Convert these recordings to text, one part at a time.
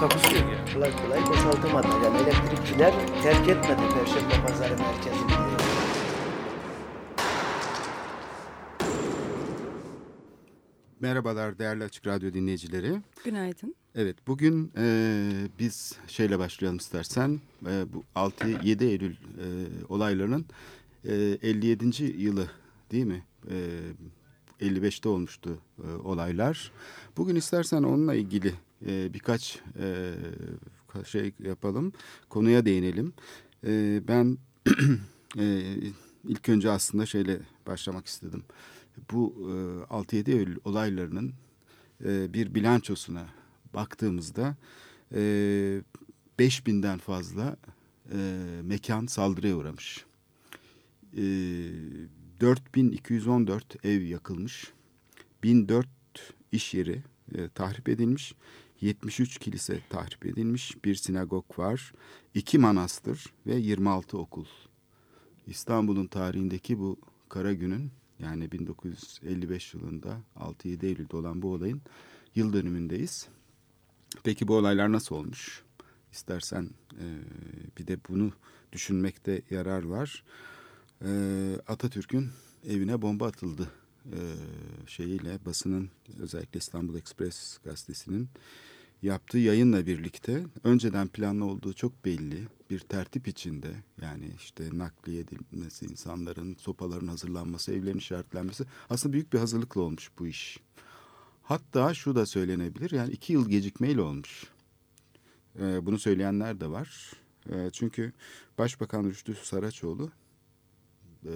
Takusuyor ya. kolay kolay boşaltamadı. Yani elektrikçiler terk etmedi Perşembe Pazarı merkezini. Merhabalar değerli Açık Radyo dinleyicileri. Günaydın. Evet bugün e, biz şeyle başlayalım istersen. E, bu 6-7 Eylül e, olaylarının e, 57. yılı değil mi? E, 55'te olmuştu e, olaylar. Bugün istersen onunla ilgili e, birkaç e, şey yapalım. Konuya değinelim. E, ben e, ilk önce aslında şeyle başlamak istedim. Bu e, 6-7 Eylül olaylarının e, bir bilançosuna baktığımızda e, 5000'den fazla e, mekan saldırıya uğramış. E, 4214 ev yakılmış. 1004 iş yeri e, tahrip edilmiş. 73 kilise tahrip edilmiş. Bir sinagog var. iki manastır ve 26 okul. İstanbul'un tarihindeki bu kara günün yani 1955 yılında 6-7 Eylül'de olan bu olayın yıl dönümündeyiz. Peki bu olaylar nasıl olmuş? İstersen e, bir de bunu düşünmekte yarar var. E, Atatürk'ün evine bomba atıldı e, şeyiyle basının özellikle İstanbul Express gazetesinin yaptığı yayınla birlikte önceden planlı olduğu çok belli bir tertip içinde yani işte nakliye edilmesi, insanların sopaların hazırlanması, evlerin işaretlenmesi aslında büyük bir hazırlıkla olmuş bu iş. Hatta şu da söylenebilir yani iki yıl gecikmeyle olmuş. Ee, bunu söyleyenler de var. Ee, çünkü Başbakan Rüştü Saraçoğlu e,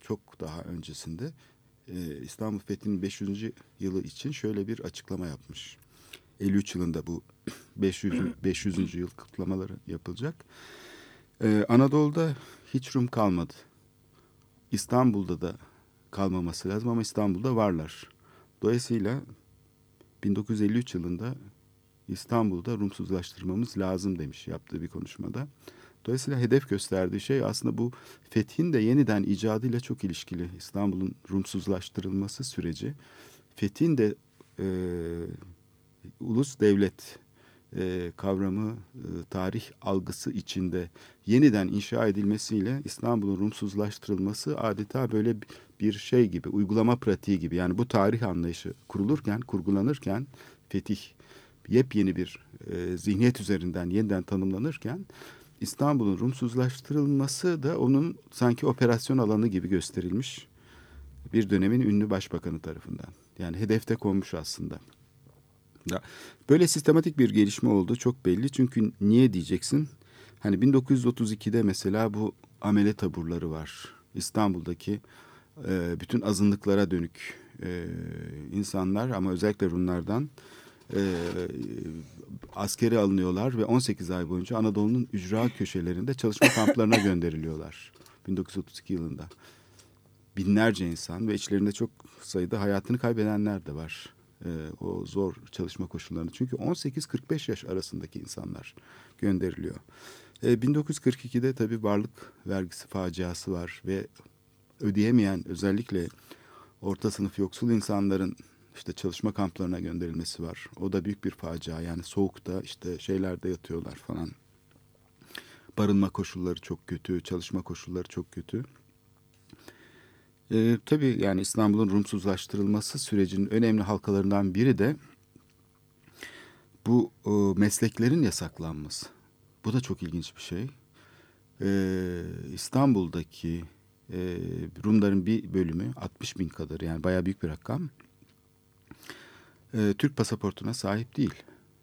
çok daha öncesinde e, İstanbul Fethi'nin 500. yılı için şöyle bir açıklama yapmış. 53 yılında bu 500. 500. yıl kutlamaları yapılacak. Ee, Anadolu'da hiç Rum kalmadı. İstanbul'da da kalmaması lazım ama İstanbul'da varlar. Dolayısıyla 1953 yılında İstanbul'da Rumsuzlaştırmamız lazım demiş yaptığı bir konuşmada. Dolayısıyla hedef gösterdiği şey aslında bu fethin de yeniden icadıyla çok ilişkili. İstanbul'un Rumsuzlaştırılması süreci. Fethin de e, ulus devlet e, kavramı, e, tarih algısı içinde yeniden inşa edilmesiyle İstanbul'un Rumsuzlaştırılması adeta böyle bir şey gibi, uygulama pratiği gibi. Yani bu tarih anlayışı kurulurken, kurgulanırken fetih yepyeni bir e, zihniyet üzerinden yeniden tanımlanırken İstanbul'un Rumsuzlaştırılması da onun sanki operasyon alanı gibi gösterilmiş bir dönemin ünlü başbakanı tarafından. Yani hedefte konmuş aslında. Böyle sistematik bir gelişme oldu çok belli. Çünkü niye diyeceksin? Hani 1932'de mesela bu amele taburları var. İstanbul'daki e, bütün azınlıklara dönük e, insanlar ama özellikle Rumlardan e, askeri alınıyorlar ve 18 ay boyunca Anadolu'nun ücra köşelerinde çalışma kamplarına gönderiliyorlar. 1932 yılında. Binlerce insan ve içlerinde çok sayıda hayatını kaybedenler de var e, o zor çalışma koşullarını. Çünkü 18-45 yaş arasındaki insanlar gönderiliyor. E, 1942'de tabii varlık vergisi faciası var ve ödeyemeyen özellikle orta sınıf yoksul insanların işte çalışma kamplarına gönderilmesi var. O da büyük bir facia. Yani soğukta işte şeylerde yatıyorlar falan. Barınma koşulları çok kötü, çalışma koşulları çok kötü. E, tabii yani İstanbul'un Rumsuzlaştırılması sürecinin önemli halkalarından biri de bu e, mesleklerin yasaklanması. Bu da çok ilginç bir şey. E, İstanbul'daki e, Rumların bir bölümü 60 bin kadar yani bayağı büyük bir rakam. E, Türk pasaportuna sahip değil.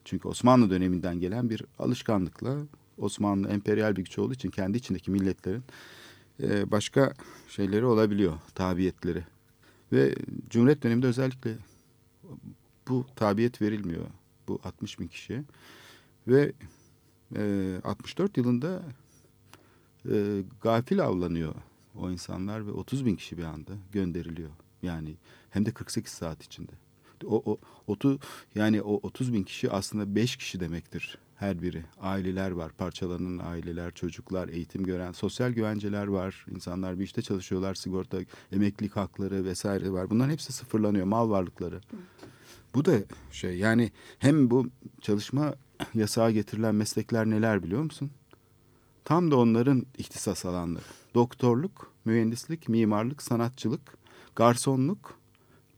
Çünkü Osmanlı döneminden gelen bir alışkanlıkla Osmanlı emperyal bir güç olduğu için kendi içindeki milletlerin e, başka şeyleri olabiliyor, tabiyetleri. Ve Cumhuriyet döneminde özellikle bu tabiyet verilmiyor bu 60 bin kişiye. Ve e, 64 yılında e, gafil avlanıyor o insanlar ve 30 bin kişi bir anda gönderiliyor. Yani hem de 48 saat içinde. O, o otu yani o 30 bin kişi aslında 5 kişi demektir her biri. Aileler var, parçalanan aileler, çocuklar, eğitim gören, sosyal güvenceler var. İnsanlar bir işte çalışıyorlar, sigorta, emeklilik hakları vesaire var. Bunların hepsi sıfırlanıyor, mal varlıkları. Bu da şey yani hem bu çalışma yasağı getirilen meslekler neler biliyor musun? Tam da onların ihtisas alanları. Doktorluk, mühendislik, mimarlık, sanatçılık, garsonluk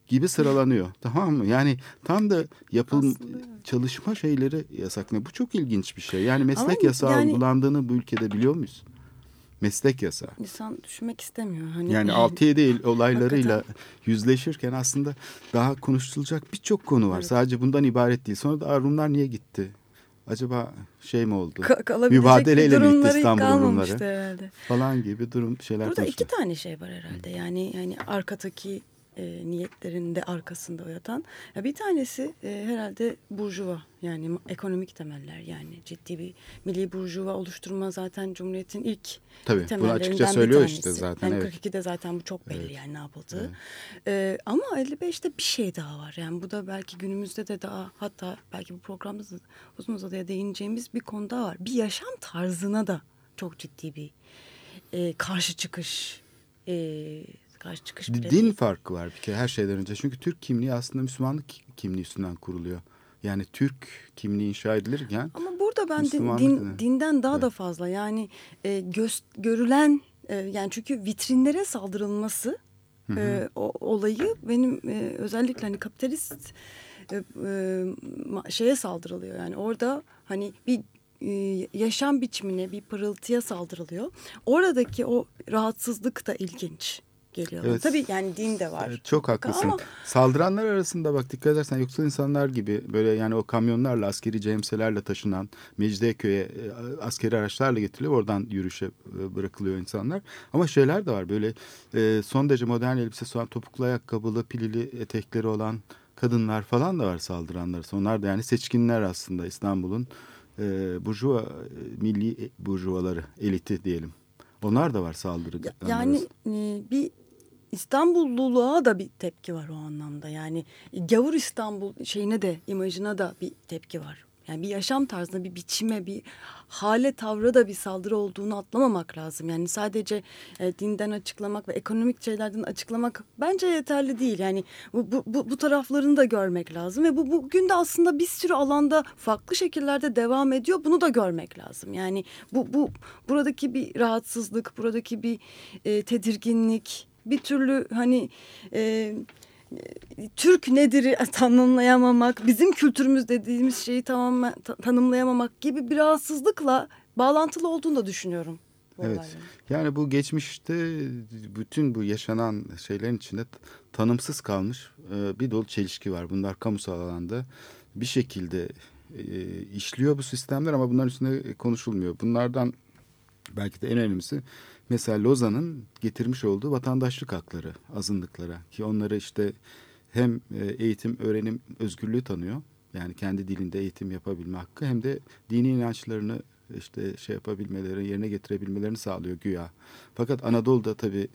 gibi sıralanıyor. tamam mı? Yani tam da yapıl çalışma şeyleri yasaklanıyor. Bu çok ilginç bir şey. Yani meslek Ama yasağı yani- uygulandığını bu ülkede biliyor muyuz? Meslek yasağı. İnsan düşünmek istemiyor. Hani Yani 6-7 Eylül olaylarıyla yüzleşirken aslında daha konuşulacak birçok konu var. Evet. Sadece bundan ibaret değil. Sonra da "Aa, Rumlar niye gitti? Acaba şey mi oldu? ka- Mübadeleyle mi gitti İstanbul Rumları? herhalde. Falan gibi durum şeyler Burada iki konuşuluyor. tane şey var herhalde. Yani yani arkadaki e, niyetlerin de arkasında yatan. Ya bir tanesi e, herhalde burjuva yani ekonomik temeller yani ciddi bir milli burjuva oluşturma zaten Cumhuriyet'in ilk Tabii bunu temellerinden açıkça bir söylüyor tanesi. işte zaten. Yani evet. 42'de zaten bu çok belli yani ne yapıldığı. Ee, ama 55'te bir şey daha var. Yani bu da belki günümüzde de daha hatta belki bu programda da uzun uzadıya değineceğimiz bir konu daha var. Bir yaşam tarzına da çok ciddi bir e, karşı çıkış e, karşı çıkış bile Din değil. farkı var bir kere her şeyden önce. Çünkü Türk kimliği aslında Müslümanlık kimliği üstünden kuruluyor. Yani Türk kimliği inşa edilirken Ama burada ben din, din- dinden daha da Evet. fazla yani e, göz, görülen e, yani çünkü vitrinlere saldırılması e, o, olayı benim e, özellikle hani kapitalist e, e, şeye saldırılıyor yani orada hani bir e, yaşam biçimine bir pırıltıya saldırılıyor. Oradaki o rahatsızlık da ilginç geliyor. Evet. Tabii yani din de var. Evet, çok haklısın. Ama- Saldıranlar arasında bak dikkat edersen yoksul insanlar gibi böyle yani o kamyonlarla askeri cemselerle taşınan Mecidiyeköy'e e, askeri araçlarla getiriliyor. Oradan yürüyüşe e, bırakılıyor insanlar. Ama şeyler de var böyle e, son derece modern elbisesi olan topuklu ayakkabılı pilili etekleri olan kadınlar falan da var saldıranlar. Onlar da yani seçkinler aslında İstanbul'un e, burjuva, milli burjuvaları, eliti diyelim. Onlar da var saldırı. Ya- Yani e, bir İstanbulluluğa da bir tepki var o anlamda. Yani gavur İstanbul şeyine de imajına da bir tepki var. Yani bir yaşam tarzına, bir biçime, bir hale, tavra da bir saldırı olduğunu atlamamak lazım. Yani sadece e, dinden açıklamak ve ekonomik şeylerden açıklamak bence yeterli değil. Yani bu, bu, bu, bu taraflarını da görmek lazım ve bu bugün de aslında bir sürü alanda farklı şekillerde devam ediyor. Bunu da görmek lazım. Yani bu, bu buradaki bir rahatsızlık, buradaki bir e, tedirginlik, bir türlü hani e, Türk nedir tanımlayamamak, bizim kültürümüz dediğimiz şeyi tamamen ta- tanımlayamamak gibi bir rahatsızlıkla bağlantılı olduğunu da düşünüyorum. Evet. Yani bu geçmişte bütün bu yaşanan şeylerin içinde tanımsız kalmış e, bir dolu çelişki var. Bunlar kamusal alanda bir şekilde e, işliyor bu sistemler ama bunların üstünde konuşulmuyor. Bunlardan belki de en önemlisi mesela Lozan'ın getirmiş olduğu vatandaşlık hakları azınlıklara ki onları işte hem e, eğitim öğrenim özgürlüğü tanıyor. Yani kendi dilinde eğitim yapabilme hakkı hem de dini inançlarını işte şey yapabilmeleri, yerine getirebilmelerini sağlıyor güya. Fakat Anadolu'da tabii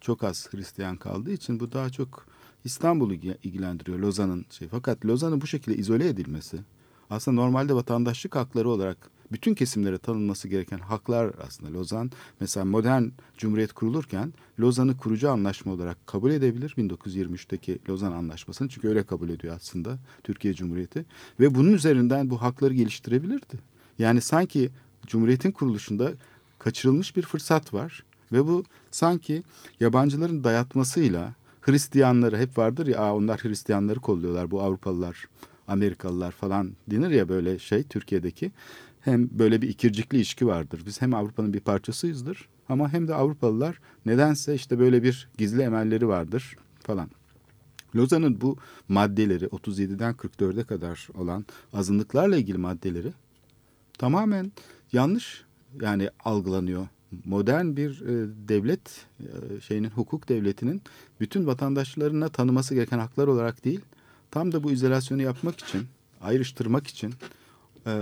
çok az Hristiyan kaldığı için bu daha çok İstanbul'u ilgi- ilgilendiriyor Lozan'ın şey. Fakat Lozan'ın bu şekilde izole edilmesi aslında normalde vatandaşlık hakları olarak bütün kesimlere tanınması gereken haklar aslında Lozan. Mesela modern cumhuriyet kurulurken Lozan'ı kurucu anlaşma olarak kabul edebilir 1923'teki Lozan Anlaşması'nı çünkü öyle kabul ediyor aslında Türkiye Cumhuriyeti ve bunun üzerinden bu hakları geliştirebilirdi. Yani sanki Cumhuriyet'in kuruluşunda kaçırılmış bir fırsat var ve bu sanki yabancıların dayatmasıyla Hristiyanları hep vardır ya "Aa, onlar Hristiyanları kolluyorlar bu Avrupalılar Amerikalılar falan denir ya böyle şey Türkiye'deki hem böyle bir ikircikli ilişki vardır. Biz hem Avrupa'nın bir parçasıyızdır ama hem de Avrupalılar nedense işte böyle bir gizli emelleri vardır falan. Lozan'ın bu maddeleri 37'den 44'e kadar olan azınlıklarla ilgili maddeleri tamamen yanlış yani algılanıyor. Modern bir e, devlet e, şeyinin hukuk devletinin bütün vatandaşlarına tanıması gereken haklar olarak değil, tam da bu izolasyonu yapmak için, ayrıştırmak için, e,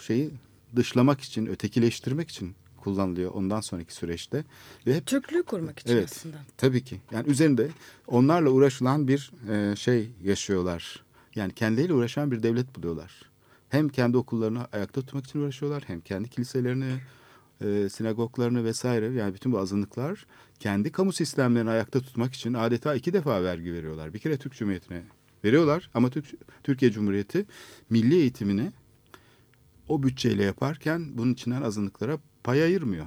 şeyi dışlamak için, ötekileştirmek için kullanılıyor ondan sonraki süreçte. Ve hep Türklüğü kurmak için Evet. aslında. Tabii ki. Yani üzerinde onlarla uğraşılan bir e, şey yaşıyorlar. Yani kendileriyle uğraşan bir devlet buluyorlar. Hem kendi okullarını ayakta tutmak için uğraşıyorlar hem kendi kiliselerini, e, sinagoglarını vesaire yani bütün bu azınlıklar kendi kamu sistemlerini ayakta tutmak için adeta iki defa vergi veriyorlar. Bir kere Türk Cumhuriyeti'ne veriyorlar ama Türk, Türkiye Cumhuriyeti milli eğitimini o bütçeyle yaparken bunun içinden azınlıklara pay ayırmıyor.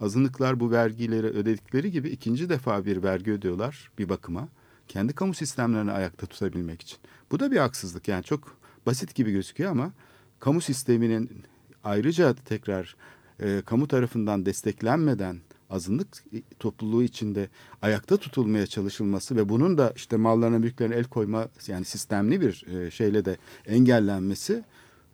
Azınlıklar bu vergileri ödedikleri gibi ikinci defa bir vergi ödüyorlar bir bakıma. Kendi kamu sistemlerini ayakta tutabilmek için. Bu da bir haksızlık yani çok basit gibi gözüküyor ama kamu sisteminin ayrıca tekrar e, kamu tarafından desteklenmeden azınlık topluluğu içinde ayakta tutulmaya çalışılması ve bunun da işte mallarına mülklerine el koyma yani sistemli bir e, şeyle de engellenmesi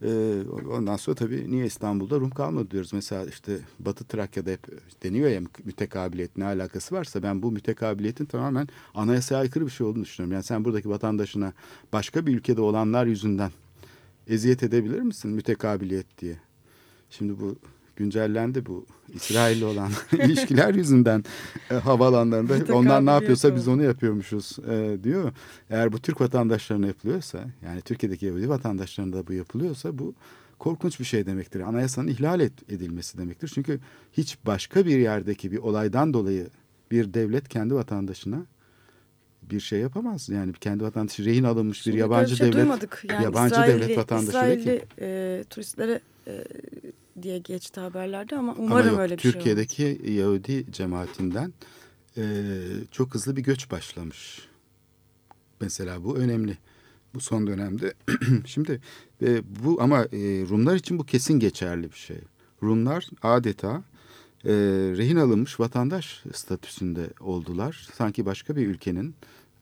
ee, ondan sonra tabii niye İstanbul'da Rum kalmadı diyoruz. Mesela işte Batı Trakya'da hep deniyor ya mütekabiliyet ne alakası varsa ben bu mütekabiliyetin tamamen anayasaya aykırı bir şey olduğunu düşünüyorum. Yani sen buradaki vatandaşına başka bir ülkede olanlar yüzünden eziyet edebilir misin mütekabiliyet diye? Şimdi bu güncellendi bu İsrail'le olan ilişkiler yüzünden e, havaalanlarında onlar ne yapıyorsa biz onu yapıyormuşuz e, diyor. Eğer bu Türk vatandaşlarına yapılıyorsa yani Türkiye'deki Yahudi vatandaşlarına da bu yapılıyorsa bu korkunç bir şey demektir. Anayasanın ihlal et- edilmesi demektir. Çünkü hiç başka bir yerdeki bir olaydan dolayı bir devlet kendi vatandaşına bir şey yapamaz. Yani kendi vatandaşı rehin alınmış bir Şimdi yabancı şey devlet duymadık. Yani yabancı İsrailli, devlet vatandaşı ki. İsrailli e, turistlere e, diye geçti haberlerde ama Ama umarım yok, öyle bir şey olmaz. Türkiye'deki Yahudi cemaatinden e, çok hızlı bir göç başlamış. Mesela bu önemli. Bu son dönemde. Şimdi e, bu ama e, Rumlar için bu kesin geçerli bir şey. Rumlar adeta e, rehin alınmış vatandaş statüsünde oldular. Sanki başka bir ülkenin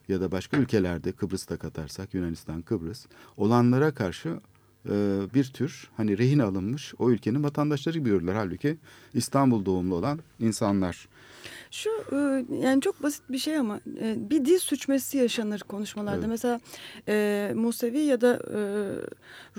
ya da başka ülkelerde Kıbrıs'ta katarsak Yunanistan, Kıbrıs olanlara karşı bir tür hani rehin alınmış o ülkenin vatandaşları gibi görürler. Halbuki İstanbul doğumlu olan insanlar. Şu e, yani çok basit bir şey ama e, bir dil suçması yaşanır konuşmalarda. Evet. Mesela e, Musevi ya da e,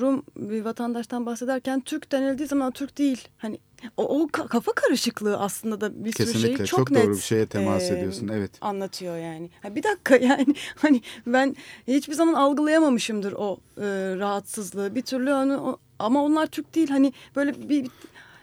Rum bir vatandaştan bahsederken Türk denildiği zaman Türk değil. Hani o, o ka- kafa karışıklığı aslında da bir sürü Kesinlikle şeyi çok, çok, net doğru bir şeye temas e, ediyorsun. Evet. anlatıyor yani. Ha, bir dakika yani hani ben hiçbir zaman algılayamamışımdır o e, rahatsızlığı. Bir türlü onu, o- ama onlar Türk değil. Hani böyle bir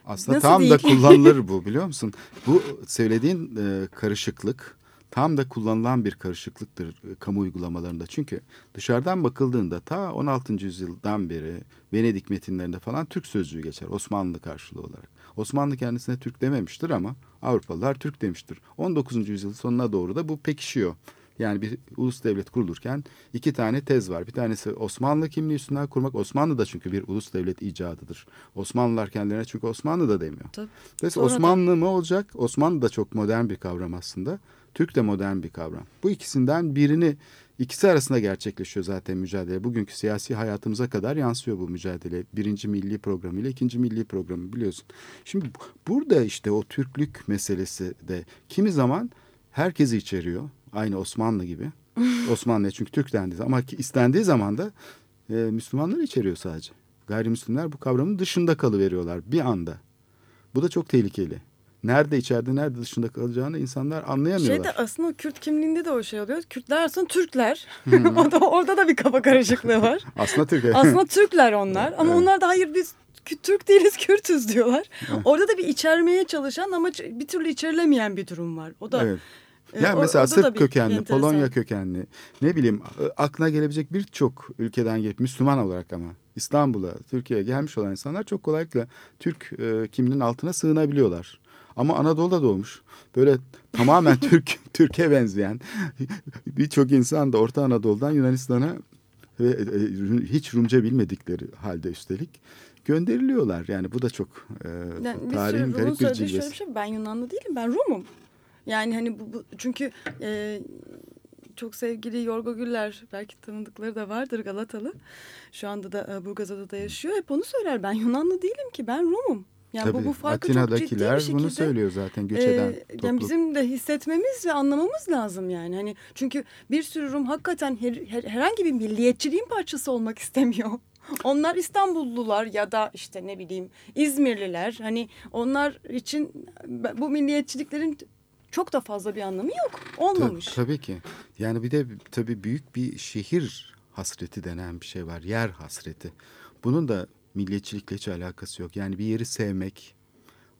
Aslında Nasıl tam da değil? kullanılır bu biliyor musun? Bu söylediğin e, karışıklık tam da kullanılan bir karışıklıktır e, kamu uygulamalarında. Çünkü dışarıdan bakıldığında ta 16. yüzyıldan beri Venedik metinlerinde falan Türk sözcüğü geçer Osmanlı karşılığı olarak. Osmanlı kendisine Türk dememiştir ama Avrupalılar Türk demiştir. 19. yüzyıl sonuna doğru da bu pekişiyor. Yani bir ulus devlet kurulurken iki tane tez var. Bir tanesi Osmanlı kimliği üstünden kurmak. Osmanlı da çünkü bir ulus devlet icadıdır. Osmanlılar kendilerine çünkü Osmanlı da demiyor. Tabii. Dolayısıyla Sonra da- Osmanlı mı olacak? Osmanlı da çok modern bir kavram aslında. Türk de modern bir kavram. Bu ikisinden birini ikisi arasında gerçekleşiyor zaten mücadele. Bugünkü siyasi hayatımıza kadar yansıyor bu mücadele. Birinci milli programı ile ikinci milli programı biliyorsun. Şimdi bu- burada işte o Türklük meselesi de kimi zaman herkesi içeriyor. Aynı Osmanlı gibi. Osmanlı'ya çünkü Türk zaman ama ki istendiği zaman da e, Müslümanları içeriyor sadece. Gayrimüslimler bu kavramın dışında kalıveriyorlar bir anda. Bu da çok tehlikeli. Nerede içeride nerede dışında kalacağını insanlar anlayamıyorlar. Şeyde aslında o Kürt kimliğinde de o şey oluyor. Kürtler aslında Türkler. o da, orada da bir kafa karışıklığı var. Aslında Türkiye. aslında Türkler onlar ama Evet. onlar da hayır biz Türk değiliz Kürtüz diyorlar. Orada da bir içermeye çalışan ama bir türlü içerilemeyen bir durum var. O da evet. e, Yani mesela Sırp kökenli, enteresan. Polonya kökenli, ne bileyim e, aklına gelebilecek birçok ülkeden gelip Müslüman olarak ama İstanbul'a, Türkiye'ye gelmiş olan insanlar çok kolaylıkla Türk e, kimliğinin altına sığınabiliyorlar. Ama Anadolu'da doğmuş. Böyle tamamen Türk Türkiye benzeyen birçok insan da Orta Anadolu'dan Yunanistan'a ve e, hiç Rumca bilmedikleri halde üstelik gönderiliyorlar. Yani bu da çok e, Yani bir tarihin sürü Rum'un garip bir bir şey. Ben Yunanlı değilim ben Rum'um. Yani hani bu, bu çünkü e, çok sevgili Yorgo Güller belki tanıdıkları da vardır Galatalı. Şu anda da e, Burgazada'da yaşıyor. Hep onu söyler. Ben Yunanlı değilim ki ben Rum'um. Yani Tabii, bu, bu farkı çok ciddi bir Atina'dakiler şekilde bunu söylüyor zaten göç eden ee, topluluk. yani bizim de hissetmemiz ve anlamamız lazım yani. Hani çünkü bir sürü Rum hakikaten her- her- herhangi bir milliyetçiliğin parçası olmak istemiyor. Onlar İstanbullular ya da işte ne bileyim İzmirliler. Hani onlar için bu milliyetçiliklerin çok da fazla bir anlamı yok. Olmamış. Ta- tabii ki. Yani bir de tabii büyük bir şehir hasreti denen bir şey var. Yer hasreti. Bunun da milliyetçilikle hiç alakası yok. Yani bir yeri sevmek.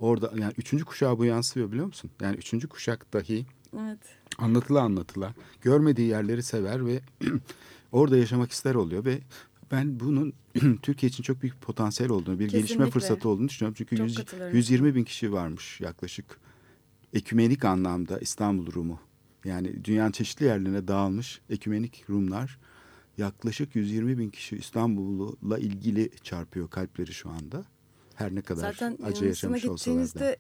Orada yani üçüncü kuşağı bu yansıyor biliyor musun? Yani üçüncü kuşak dahi Evet. anlatıla anlatıla görmediği yerleri sever ve orada yaşamak ister oluyor ve ben bunun Türkiye için çok büyük potansiyel olduğunu, bir gelişme Kesinlikle. fırsatı olduğunu düşünüyorum. Çünkü Çok yüz- katılıyorum. 120 bin kişi varmış yaklaşık ekümenik anlamda İstanbul Rumu. Yani dünyanın çeşitli yerlerine dağılmış ekümenik Rumlar yaklaşık 120 bin kişi İstanbul'la ilgili çarpıyor kalpleri şu anda. Her ne kadar Zaten acı Yunanistan'a yaşamış olsalar da. gittiğinizde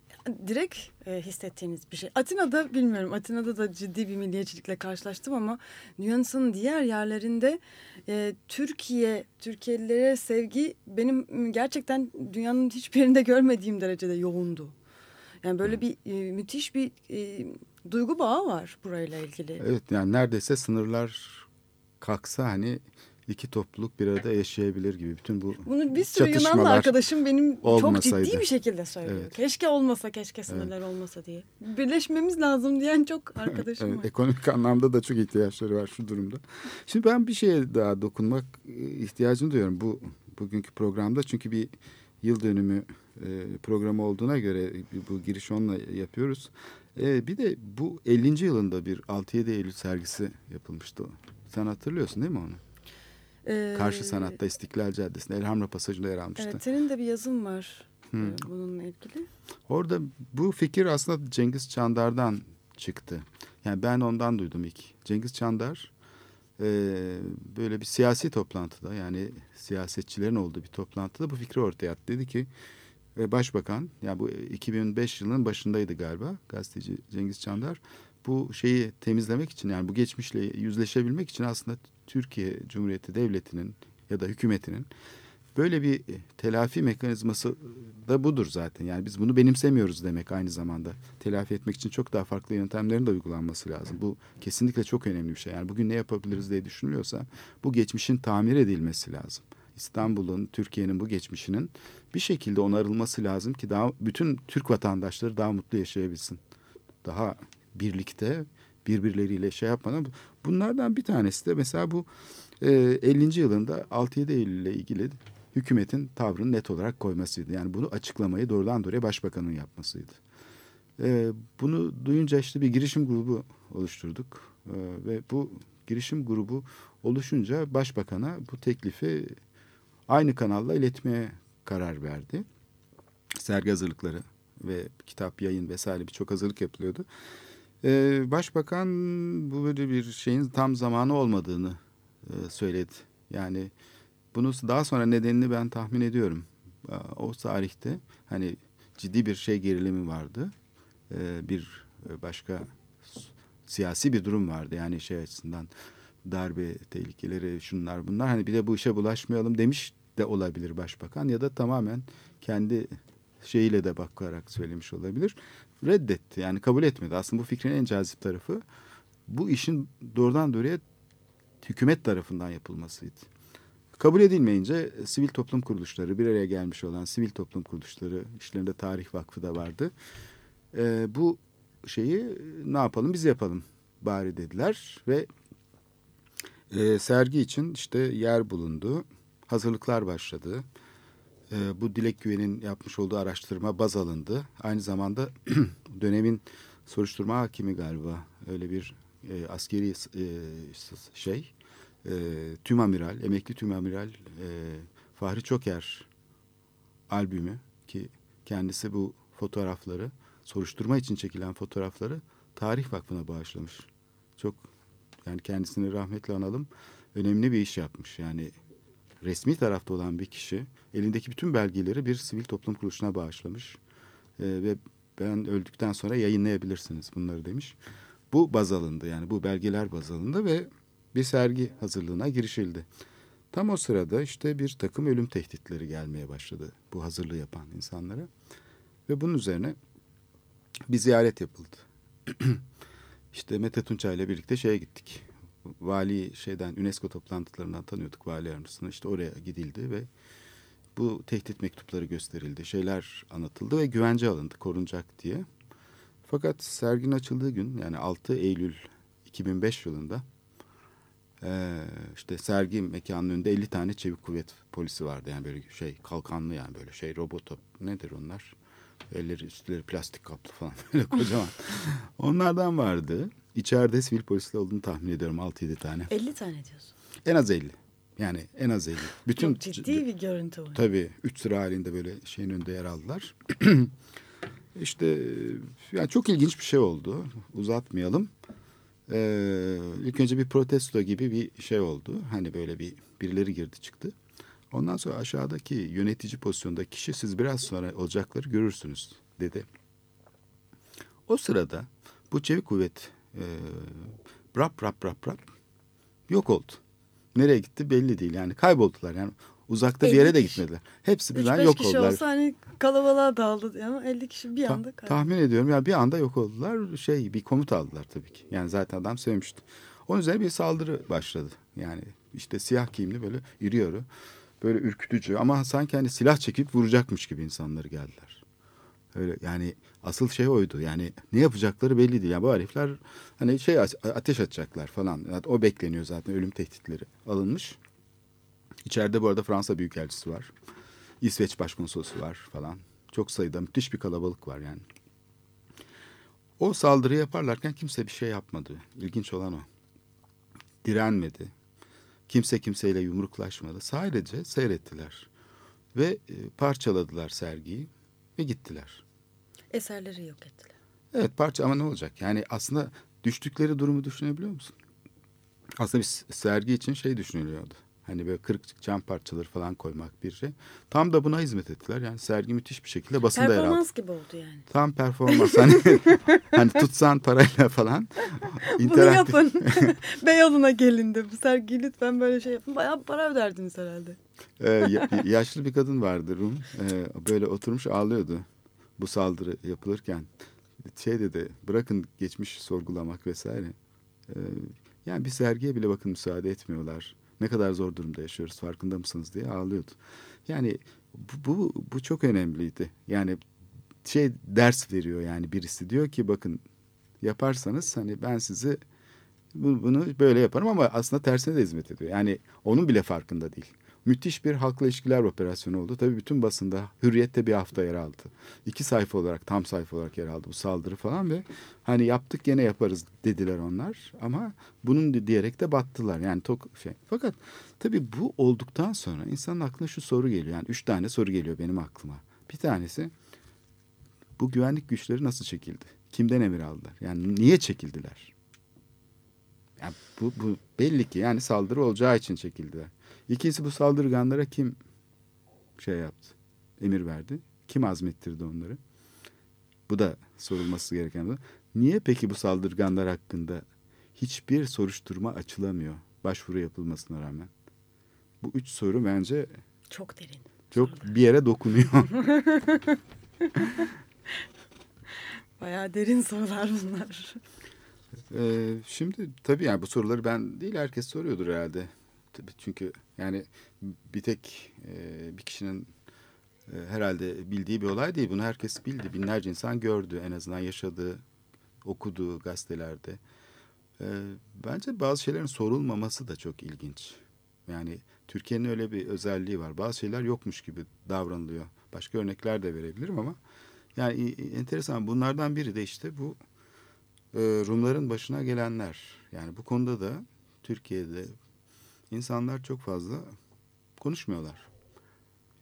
direkt e, hissettiğiniz bir şey. Atina'da bilmiyorum. Atina'da da ciddi bir milliyetçilikle karşılaştım ama Yunanistan'ın diğer yerlerinde e, Türkiye, Türkiye'lilere sevgi benim gerçekten dünyanın hiçbir yerinde görmediğim derecede yoğundu. Yani böyle bir e, müthiş bir e, duygu bağı var burayla ilgili. Evet yani neredeyse sınırlar kalksa hani iki topluluk bir arada yaşayabilir gibi. Bütün bu Bunu bir sürü Yunanlı arkadaşım benim çok olmasaydı. ciddi bir şekilde söylüyor. Evet. Keşke olmasa, keşke sınırlar olmasa diye. Birleşmemiz lazım diyen çok arkadaşım Evet, var. ekonomik anlamda da çok ihtiyaçları var şu durumda. Şimdi ben bir şeye daha dokunmak e, ihtiyacını duyuyorum bu bugünkü programda. Çünkü bir yıl dönümü e, programı olduğuna göre bu giriş onunla yapıyoruz. E, bir de bu 50. yılında bir 6-7 Eylül sergisi yapılmıştı. Sen hatırlıyorsun değil mi onu? Ee, Karşı Sanat'ta İstiklal Caddesi'nde Elhamra Pasajı'nda yer almıştı. Evet, senin de bir yazın var Hmm. bununla ilgili. Orada bu fikir aslında Cengiz Çandar'dan çıktı. Yani ben ondan duydum ilk. Cengiz Çandar e, böyle bir siyasi toplantıda yani siyasetçilerin olduğu bir toplantıda bu fikri ortaya attı. Dedi ki e, başbakan yani bu 2005 yılının başındaydı galiba gazeteci Cengiz Çandar. Bu şeyi temizlemek için yani bu geçmişle yüzleşebilmek için aslında Türkiye Cumhuriyeti Devleti'nin ya da hükümetinin böyle bir telafi mekanizması da budur zaten. Yani biz bunu benimsemiyoruz demek aynı zamanda. Telafi etmek için çok daha farklı yöntemlerin de uygulanması lazım. Bu kesinlikle çok önemli bir şey. Yani bugün ne yapabiliriz diye düşünülüyorsa bu geçmişin tamir edilmesi lazım. İstanbul'un, Türkiye'nin bu geçmişinin bir şekilde onarılması lazım ki daha bütün Türk vatandaşları daha mutlu yaşayabilsin. Daha birlikte birbirleriyle şey yapmadan. Bunlardan bir tanesi de mesela bu e, 50. yılında 6-7 Eylül ile ilgili hükümetin tavrını net olarak koymasıydı. Yani bunu açıklamayı doğrudan doğruya başbakanın yapmasıydı. E, bunu duyunca işte bir girişim grubu oluşturduk. E, ve bu girişim grubu oluşunca başbakana bu teklifi aynı kanalla iletmeye karar verdi. Sergi hazırlıkları ve kitap, yayın vesaire birçok hazırlık yapılıyordu. Başbakan bu böyle bir şeyin tam zamanı olmadığını söyledi. Yani bunu daha sonra nedenini ben tahmin ediyorum. O tarihte hani ciddi bir şey gerilimi vardı. Bir başka siyasi bir durum vardı. Yani şey açısından darbe tehlikeleri şunlar bunlar. Hani bir de bu işe bulaşmayalım demiş de olabilir başbakan ya da tamamen kendi şeyiyle de bakarak söylemiş olabilir. Reddetti yani kabul etmedi. Aslında bu fikrin en cazip tarafı bu işin doğrudan doğruya hükümet tarafından yapılmasıydı. Kabul edilmeyince e, sivil toplum kuruluşları bir araya gelmiş olan sivil toplum kuruluşları işlerinde Tarih Vakfı da vardı. Ee, bu şeyi e, ne yapalım biz yapalım bari dediler ve e, sergi için işte yer bulundu. Hazırlıklar başladı. E, bu Dilek Güven'in yapmış olduğu araştırma baz alındı. Aynı zamanda dönemin soruşturma hakimi galiba öyle bir e, askeri e, şey e, tüm amiral, emekli tüm amiral e, Fahri Çoker albümü ki kendisi bu fotoğrafları soruşturma için çekilen fotoğrafları Tarih Vakfı'na bağışlamış. Çok yani kendisini rahmetle analım. Önemli bir iş yapmış. Yani resmi tarafta olan bir kişi elindeki bütün belgeleri bir sivil toplum kuruluşuna bağışlamış. Ee, ve ben öldükten sonra yayınlayabilirsiniz bunları demiş. Bu baz alındı yani bu belgeler baz alındı ve bir sergi hazırlığına girişildi. Tam o sırada işte bir takım ölüm tehditleri gelmeye başladı bu hazırlığı yapan insanlara. Ve bunun üzerine bir ziyaret yapıldı. işte Mete Tunçay ile birlikte şeye gittik. Vali şeyden UNESCO toplantılarından tanıyorduk vali yardımcısını. İşte oraya gidildi ve bu tehdit mektupları gösterildi. Şeyler anlatıldı ve güvence alındı korunacak diye. Fakat serginin açıldığı gün yani 6 Eylül 2005 yılında ee, işte sergi mekanının önünde 50 tane çevik kuvvet polisi vardı. Yani böyle şey kalkanlı yani böyle şey robot nedir onlar? Elleri üstleri plastik kaplı falan böyle kocaman. Onlardan vardı. İçeride sivil polisler olduğunu tahmin ediyorum 6-7 tane. 50 tane diyorsun. En az 50. Yani en az 50. Bütün Çok ciddi bir görüntü var. Tabii üç sıra halinde böyle şeyin önünde yer aldılar. işte yani çok ilginç bir şey oldu. Uzatmayalım. Ee, ilk önce bir protesto gibi bir şey oldu. Hani böyle bir birileri girdi çıktı. Ondan sonra aşağıdaki yönetici pozisyondaki kişi siz biraz sonra olacakları görürsünüz dedi. O sırada bu çevik kuvvet e, rap rap rap rap yok oldu. Nereye gitti belli değil yani kayboldular yani uzakta bir 50 yere de gitmediler. Hepsi birden 3-5 yok kişi oldular. olsa hani kalabalığa dağıldı ama 50 kişi bir Ta- anda kayboldu. tahmin ediyorum ya bir anda yok oldular. Şey bir komut aldılar tabii ki. Yani zaten adam söylemişti. Onun üzerine bir saldırı başladı. Yani işte siyah giyimli böyle yarı böyle ürkütücü ama sanki hani silah çekip vuracakmış gibi insanları geldiler. Öyle yani asıl şey oydu. Yani ne yapacakları belli değil. Yani bu herifler hani şey ateş atacaklar falan. Yani o bekleniyor zaten ölüm tehditleri alınmış. İçeride bu arada Fransa Büyükelçisi var. İsveç Başkonsolosu var falan. Çok sayıda müthiş bir kalabalık var yani. O saldırı yaparlarken kimse bir şey yapmadı. İlginç olan o. Direnmedi. Kimse kimseyle yumruklaşmadı. Sadece seyrettiler. Ve e, parçaladılar sergiyi ve gittiler. Eserleri yok ettiler. Evet parça ama ne olacak? Yani aslında düştükleri durumu düşünebiliyor musun? Aslında bir s- sergi için şey düşünülüyordu. Hani böyle kırık cam parçaları falan koymak bir şey. Tam da buna hizmet ettiler. Yani sergi müthiş bir şekilde basında yer aldı. Performans gibi oldu yani. Tam performans. Hani, hani tutsan parayla falan. Bunu interaktif- yapın. Beyoğlu'na gelindi. Bu sergiyi lütfen böyle şey yapın. Bayağı para öderdiniz herhalde. Ee, ya- yaşlı bir kadın vardı Rum. Ee, böyle oturmuş ağlıyordu bu saldırı yapılırken. Şey dedi bırakın geçmiş sorgulamak vesaire. Ee, yani bir sergiye bile bakın müsaade etmiyorlar. Ne kadar zor durumda yaşıyoruz farkında mısınız diye ağlıyordu. Yani bu, bu, bu çok önemliydi. Yani şey ders veriyor yani birisi diyor ki bakın yaparsanız hani ben sizi bu- bunu böyle yaparım ama aslında tersine de hizmet ediyor. Yani onun bile farkında değil. Müthiş bir halkla ilişkiler operasyonu oldu. Tabii bütün basında Hürriyet'te bir hafta yer aldı. İki sayfa olarak tam sayfa olarak yer aldı bu saldırı falan ve hani yaptık gene yaparız dediler onlar. Ama bunun di- diyerek de battılar. Yani tok şey. Fakat tabii bu olduktan sonra insanın aklına şu soru geliyor. Yani üç tane soru geliyor benim aklıma. Bir tanesi bu güvenlik güçleri nasıl çekildi? Kimden emir aldılar? Yani niye çekildiler? Yani bu, bu belli ki yani saldırı olacağı için çekildiler. İkincisi bu saldırganlara kim şey yaptı? Emir verdi. Kim azmettirdi onları? Bu da sorulması gereken bir. Niye peki bu saldırganlar hakkında hiçbir soruşturma açılamıyor başvuru yapılmasına rağmen? Bu üç soru bence Çok derin. çok bir yere dokunuyor. Bayağı derin sorular bunlar. Ee, şimdi tabii yani bu soruları ben değil herkes soruyordur herhalde. Tabii çünkü yani bir tek e, bir kişinin e, herhalde bildiği bir olay değil. Bunu herkes bildi. Binlerce insan gördü en azından yaşadığı, okuduğu gazetelerde. Ee, bence bazı şeylerin sorulmaması da çok ilginç. Yani Türkiye'nin öyle bir özelliği var. Bazı şeyler yokmuş gibi davranılıyor. Başka örnekler de verebilirim ama yani enteresan bunlardan biri de işte bu e, Rumların başına gelenler. Yani bu konuda da Türkiye'de insanlar çok fazla konuşmuyorlar.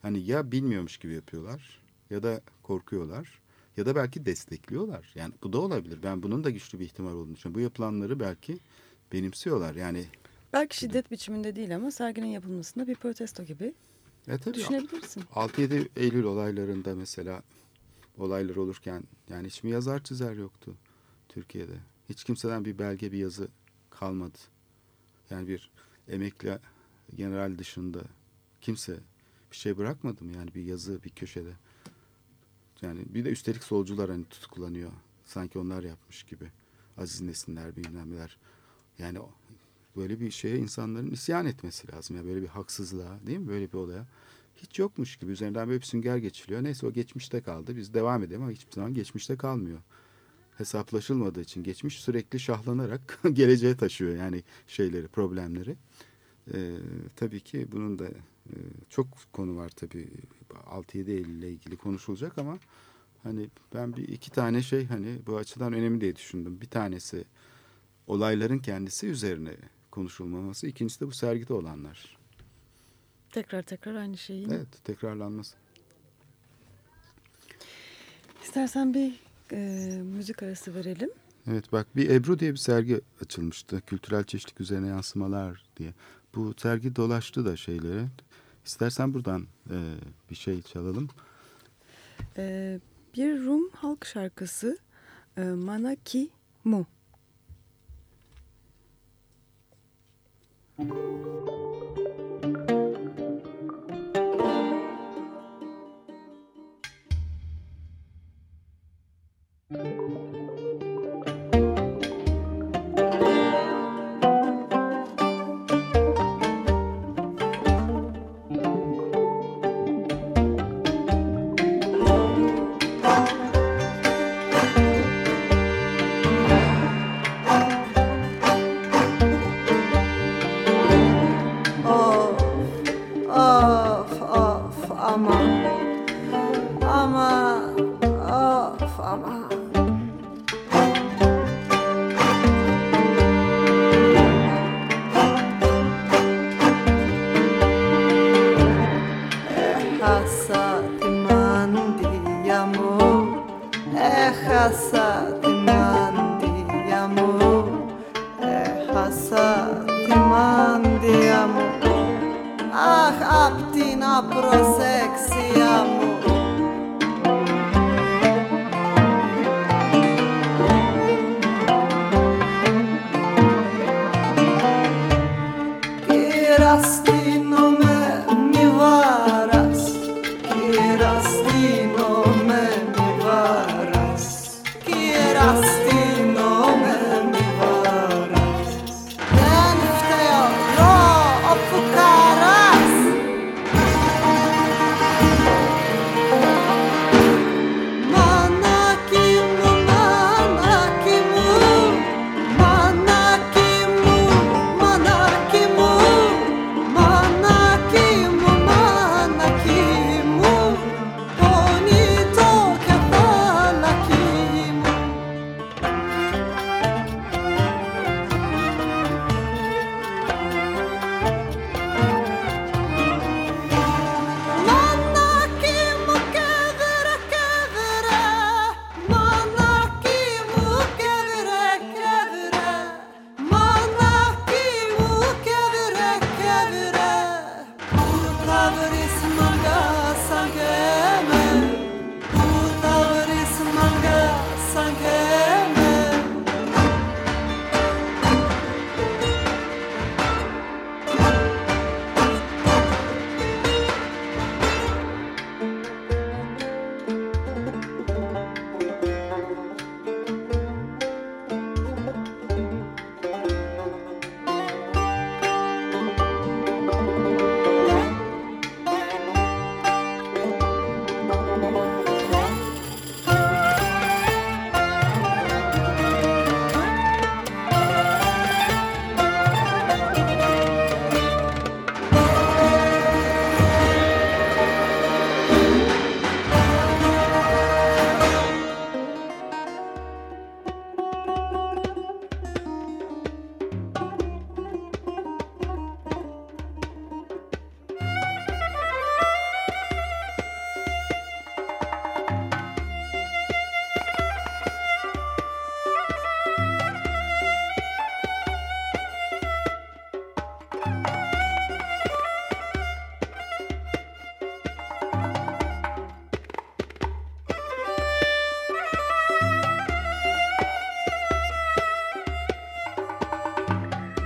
Hani ya bilmiyormuş gibi yapıyorlar ya da korkuyorlar ya da belki destekliyorlar. Yani bu da olabilir. Ben bunun da güçlü bir ihtimal olduğunu düşünüyorum. Bu yapılanları belki benimsiyorlar. Yani Belki şiddet biçiminde değil ama serginin yapılmasında bir protesto gibi e tabii düşünebilirsin. 6-7 Eylül olaylarında mesela olaylar olurken yani hiç mi yazar çizer yoktu Türkiye'de? Hiç kimseden bir belge bir yazı kalmadı. Yani bir emekli general dışında kimse bir şey bırakmadı mı? Yani bir yazı bir köşede. Yani bir de üstelik solcular hani tutuklanıyor. Sanki onlar yapmış gibi. Aziz Nesinler bilmem neler. Yani Böyle bir şeye insanların isyan etmesi lazım. Yani böyle bir haksızlığa değil mi? Böyle bir olaya. Hiç yokmuş gibi üzerinden böyle bir sünger geçiliyor. Neyse o geçmişte kaldı. Biz devam edelim ama hiçbir zaman geçmişte kalmıyor. Hesaplaşılmadığı için geçmiş sürekli şahlanarak geleceğe taşıyor yani şeyleri, problemleri. Ee, tabii ki bunun da e, çok konu var tabii 6-7 Eylül ile ilgili konuşulacak ama hani ben bir iki tane şey hani bu açıdan önemli diye düşündüm. Bir tanesi olayların kendisi üzerine konuşulmaması, ikincisi de bu sergide olanlar. Tekrar tekrar aynı şeyi. Evet, tekrarlanması. İstersen bir e, müzik arası verelim. Evet bak bir Ebru diye bir sergi açılmıştı. Kültürel çeşitlik üzerine yansımalar diye. Bu sergi dolaştı da şeylere. İstersen buradan e, bir şey çalalım. E, bir Rum halk şarkısı e, Manaki Mu. Of,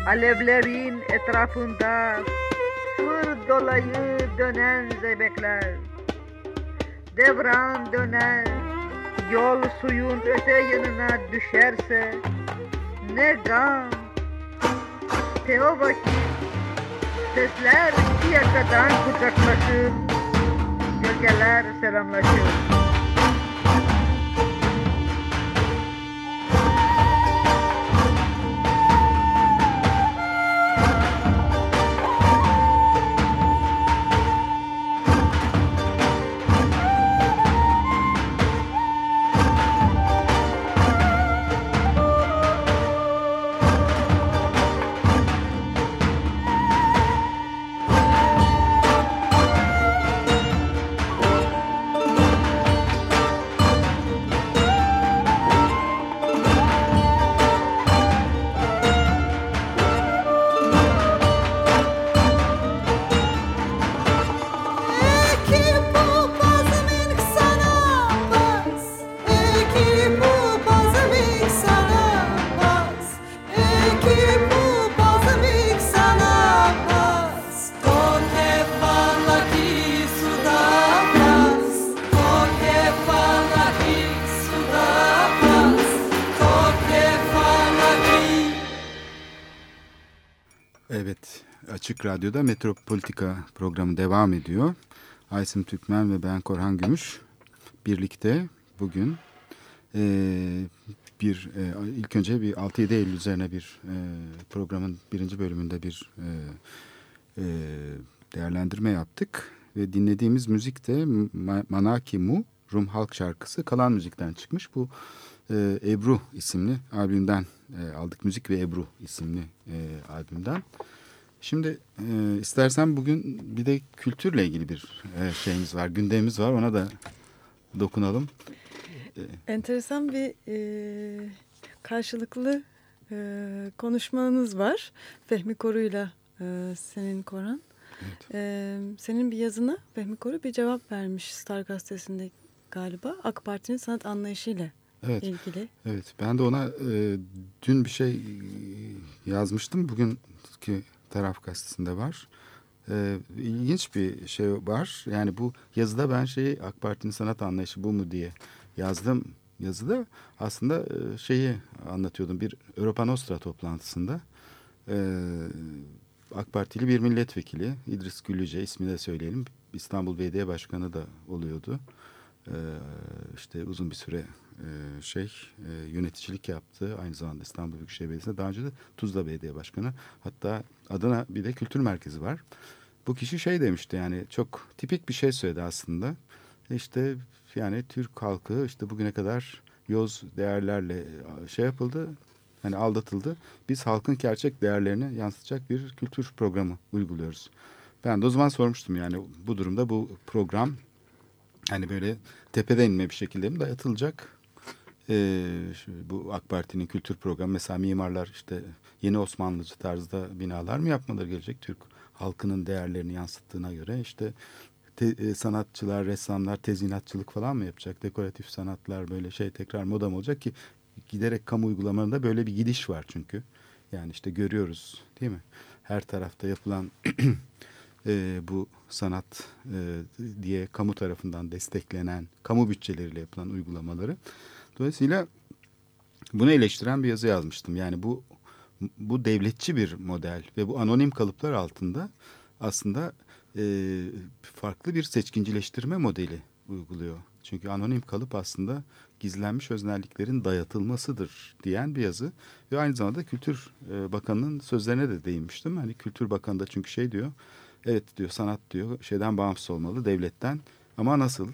Alevlerin etrafında fır dolayı dönen zeybekler. Devran döner, yol suyun öte yanına düşerse ne gam. Teo vakit Sesler bir yakadan kucaklaşır Gölgeler selamlaşır Radyo'da Metropolitika programı devam ediyor. Aysim Türkmen ve ben Korhan Gümüş birlikte bugün eee, bir eee, ilk önce bir 6-7 Eylül üzerine bir eee, programın birinci bölümünde bir eee, eee, değerlendirme yaptık. Ve dinlediğimiz müzik de Ma- Manaki Mu, Rum halk şarkısı Kalan Müzik'ten çıkmış. Bu eee, Ebru isimli albümden eee, aldık. Müzik ve Ebru isimli eee, albümden. Şimdi e, istersen bugün bir de kültürle ilgili bir e, şeyimiz var, gündemimiz var. Ona da dokunalım. Enteresan bir e, karşılıklı e, konuşmanız var. Fehmi Koru'yla e, senin Koran. E, senin bir yazına Fehmi Koru bir cevap vermiş Star Gazetesi'nde galiba. AK Parti'nin sanat anlayışıyla Evet, ilgili. evet. Ben de ona e, dün bir şey e, yazmıştım. Bugünkü taraf gazetesinde var. E, ilginç bir şey var. Yani bu yazıda ben şeyi AK Parti'nin sanat anlayışı bu mu diye yazdım. Yazıda aslında e, şeyi anlatıyordum. Bir Europa Nostra toplantısında. E, AK Partili bir milletvekili İdris Güllüce ismini de söyleyelim. İstanbul Belediye Başkanı da oluyordu. Ee, işte uzun bir süre e, şey e, yöneticilik yaptı. Aynı zamanda İstanbul Büyükşehir Belediyesi'nde daha önce de Tuzla Belediye Başkanı. Hatta Adana bir de kültür merkezi var. Bu kişi şey demişti yani çok tipik bir şey söyledi aslında. İşte yani Türk halkı işte bugüne kadar yoz değerlerle e, şey yapıldı. Hani aldatıldı. Biz halkın gerçek değerlerini yansıtacak bir kültür programı uyguluyoruz. Ben de o zaman sormuştum yani bu durumda bu program hani böyle tepeden inme bir şekilde mi dayatılacak? Şu- bu AK Parti'nin kültür programı mesela mimarlar işte yeni Osmanlıcı tarzda binalar mı yapmaları gelecek? Türk halkının değerlerini yansıttığına göre işte te- e, sanatçılar, ressamlar tezyinatçılık falan mı yapacak? Dekoratif sanatlar böyle şey tekrar moda mı olacak ki giderek kamu uygulamalarında böyle bir gidiş var çünkü. Yani işte görüyoruz değil mi? Her tarafta yapılan e, bu sanat e, diye kamu tarafından desteklenen, kamu bütçeleriyle yapılan uygulamaları. Dolayısıyla bunu eleştiren bir yazı yazmıştım. Yani bu bu devletçi bir model ve bu anonim kalıplar altında aslında e, farklı bir seçkincileştirme modeli uyguluyor. Çünkü anonim kalıp aslında gizlenmiş öznelliklerin dayatılmasıdır diyen bir yazı. Ve aynı zamanda Kültür e, Bakanı'nın sözlerine de değinmiştim. Hani Kültür Bakanı da çünkü şey diyor, evet diyor sanat diyor şeyden bağımsız olmalı, devletten. Ama nasıl?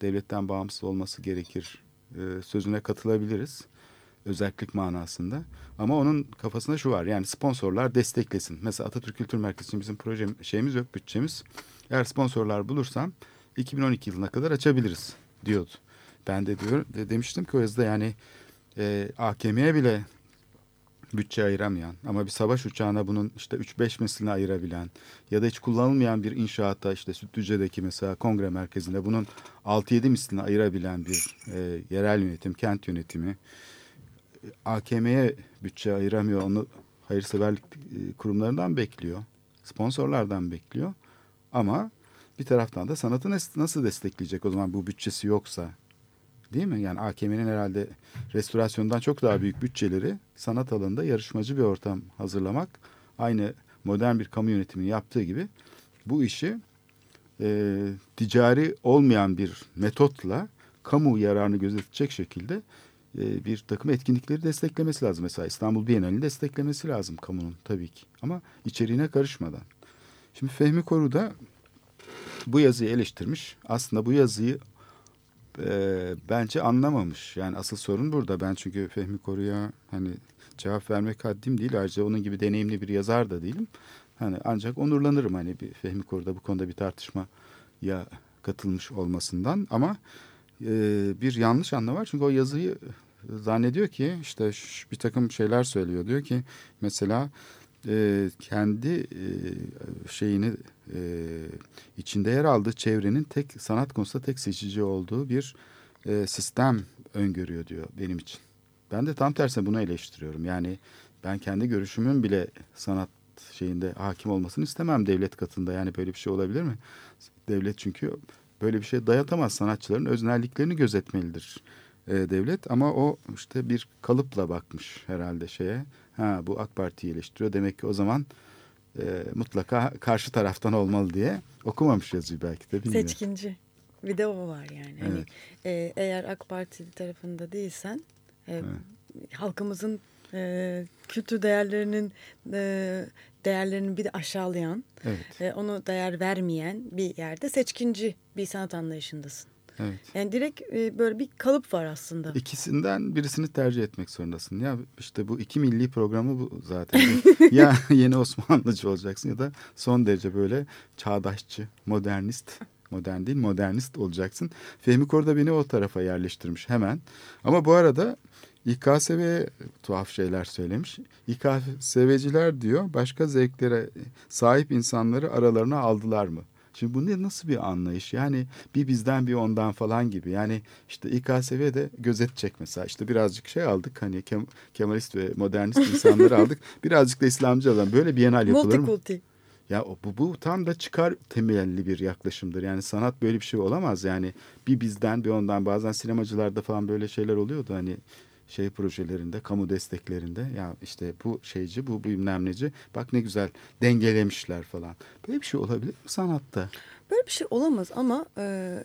Devletten bağımsız olması gerekir e, sözüne katılabiliriz özellik manasında. Ama onun kafasında şu var yani sponsorlar desteklesin. Mesela Atatürk Kültür Merkezi bizim proje şeyimiz yok bütçemiz. Eğer sponsorlar bulursam 2012 yılına kadar açabiliriz diyordu. Ben de diyor de demiştim ki o yazıda yani e, AKM'ye bile bütçe ayıramayan ama bir savaş uçağına bunun işte 3-5 mislini ayırabilen ya da hiç kullanılmayan bir inşaata işte Sütlüce'deki mesela kongre merkezinde bunun 6-7 mislini ayırabilen bir e, yerel yönetim, kent yönetimi AKM'ye bütçe ayıramıyor. Onu hayırseverlik e, kurumlarından bekliyor. Sponsorlardan bekliyor. Ama bir taraftan da sanatı nas- nasıl destekleyecek o zaman bu bütçesi yoksa? Değil mi? Yani AKM'nin herhalde restorasyondan çok daha büyük bütçeleri sanat alanında yarışmacı bir ortam hazırlamak aynı modern bir kamu yönetiminin yaptığı gibi bu işi e, ticari olmayan bir metotla kamu yararını gözetecek şekilde e, bir takım etkinlikleri desteklemesi lazım. Mesela İstanbul Bienalini desteklemesi lazım kamunun tabii ki ama içeriğine karışmadan. Şimdi Fehmi Koru da bu yazıyı eleştirmiş. Aslında bu yazıyı e, bence anlamamış. Yani asıl sorun burada. Ben çünkü Fehmi Koru'ya hani cevap vermek haddim değil. Ayrıca onun gibi deneyimli bir yazar da değilim. Hani ancak onurlanırım hani bir Fehmi Koru'da bu konuda bir tartışmaya katılmış olmasından. Ama e, bir yanlış anla var. Çünkü o yazıyı zannediyor ki işte bir takım şeyler söylüyor. Diyor ki mesela e, kendi e, şeyini e, içinde yer aldığı çevrenin tek sanat konusunda tek seçici olduğu bir e, sistem öngörüyor diyor benim için. Ben de tam tersine bunu eleştiriyorum. Yani ben kendi görüşümün bile sanat şeyinde hakim olmasını istemem devlet katında. Yani böyle bir şey olabilir mi? Devlet çünkü böyle bir şey dayatamaz. Sanatçıların öznelliklerini gözetmelidir e, devlet. Ama o işte bir kalıpla bakmış herhalde şeye. Ha bu AK Parti'yi eleştiriyor. Demek ki o zaman e, mutlaka karşı taraftan olmalı diye okumamış yazıyı belki de bilmiyorum. Seçkinci. Bir de o var yani. Hani, Evet. e, eğer AK Parti tarafında değilsen e, halkımızın e, kültür değerlerinin e, değerlerini bir de aşağılayan, Evet, e, onu değer vermeyen bir yerde seçkinci bir sanat anlayışındasın. Evet. Yani direkt e, böyle bir kalıp var aslında. İkisinden birisini tercih etmek zorundasın. Ya işte bu iki milli programı bu zaten. ya yeni Osmanlıcı olacaksın ya da son derece böyle çağdaşçı, modernist, modern değil modernist olacaksın. Fehmi Kor da beni o tarafa yerleştirmiş hemen. Ama bu arada İKSV tuhaf şeyler söylemiş. İKSV'ciler diyor başka zevklere sahip insanları aralarına aldılar mı? Şimdi bu ne nasıl bir anlayış? Yani bir bizden bir ondan falan gibi. Yani işte İKSV de gözetecek mesela. İşte birazcık şey aldık hani Kem- Kemalist ve modernist insanları aldık. Birazcık da İslamcı alan böyle Bienal yapılır mı? Multikulti. Ya bu, bu tam da çıkar temelli bir yaklaşımdır. Yani sanat böyle bir şey olamaz. Yani bir bizden bir ondan bazen sinemacılarda falan böyle şeyler oluyordu. Hani şey projelerinde, kamu desteklerinde ya işte bu şeyci, bu bilmem neci. Bak ne güzel dengelemişler falan. Böyle bir şey olabilir mi sanatta? Böyle bir şey olamaz ama e,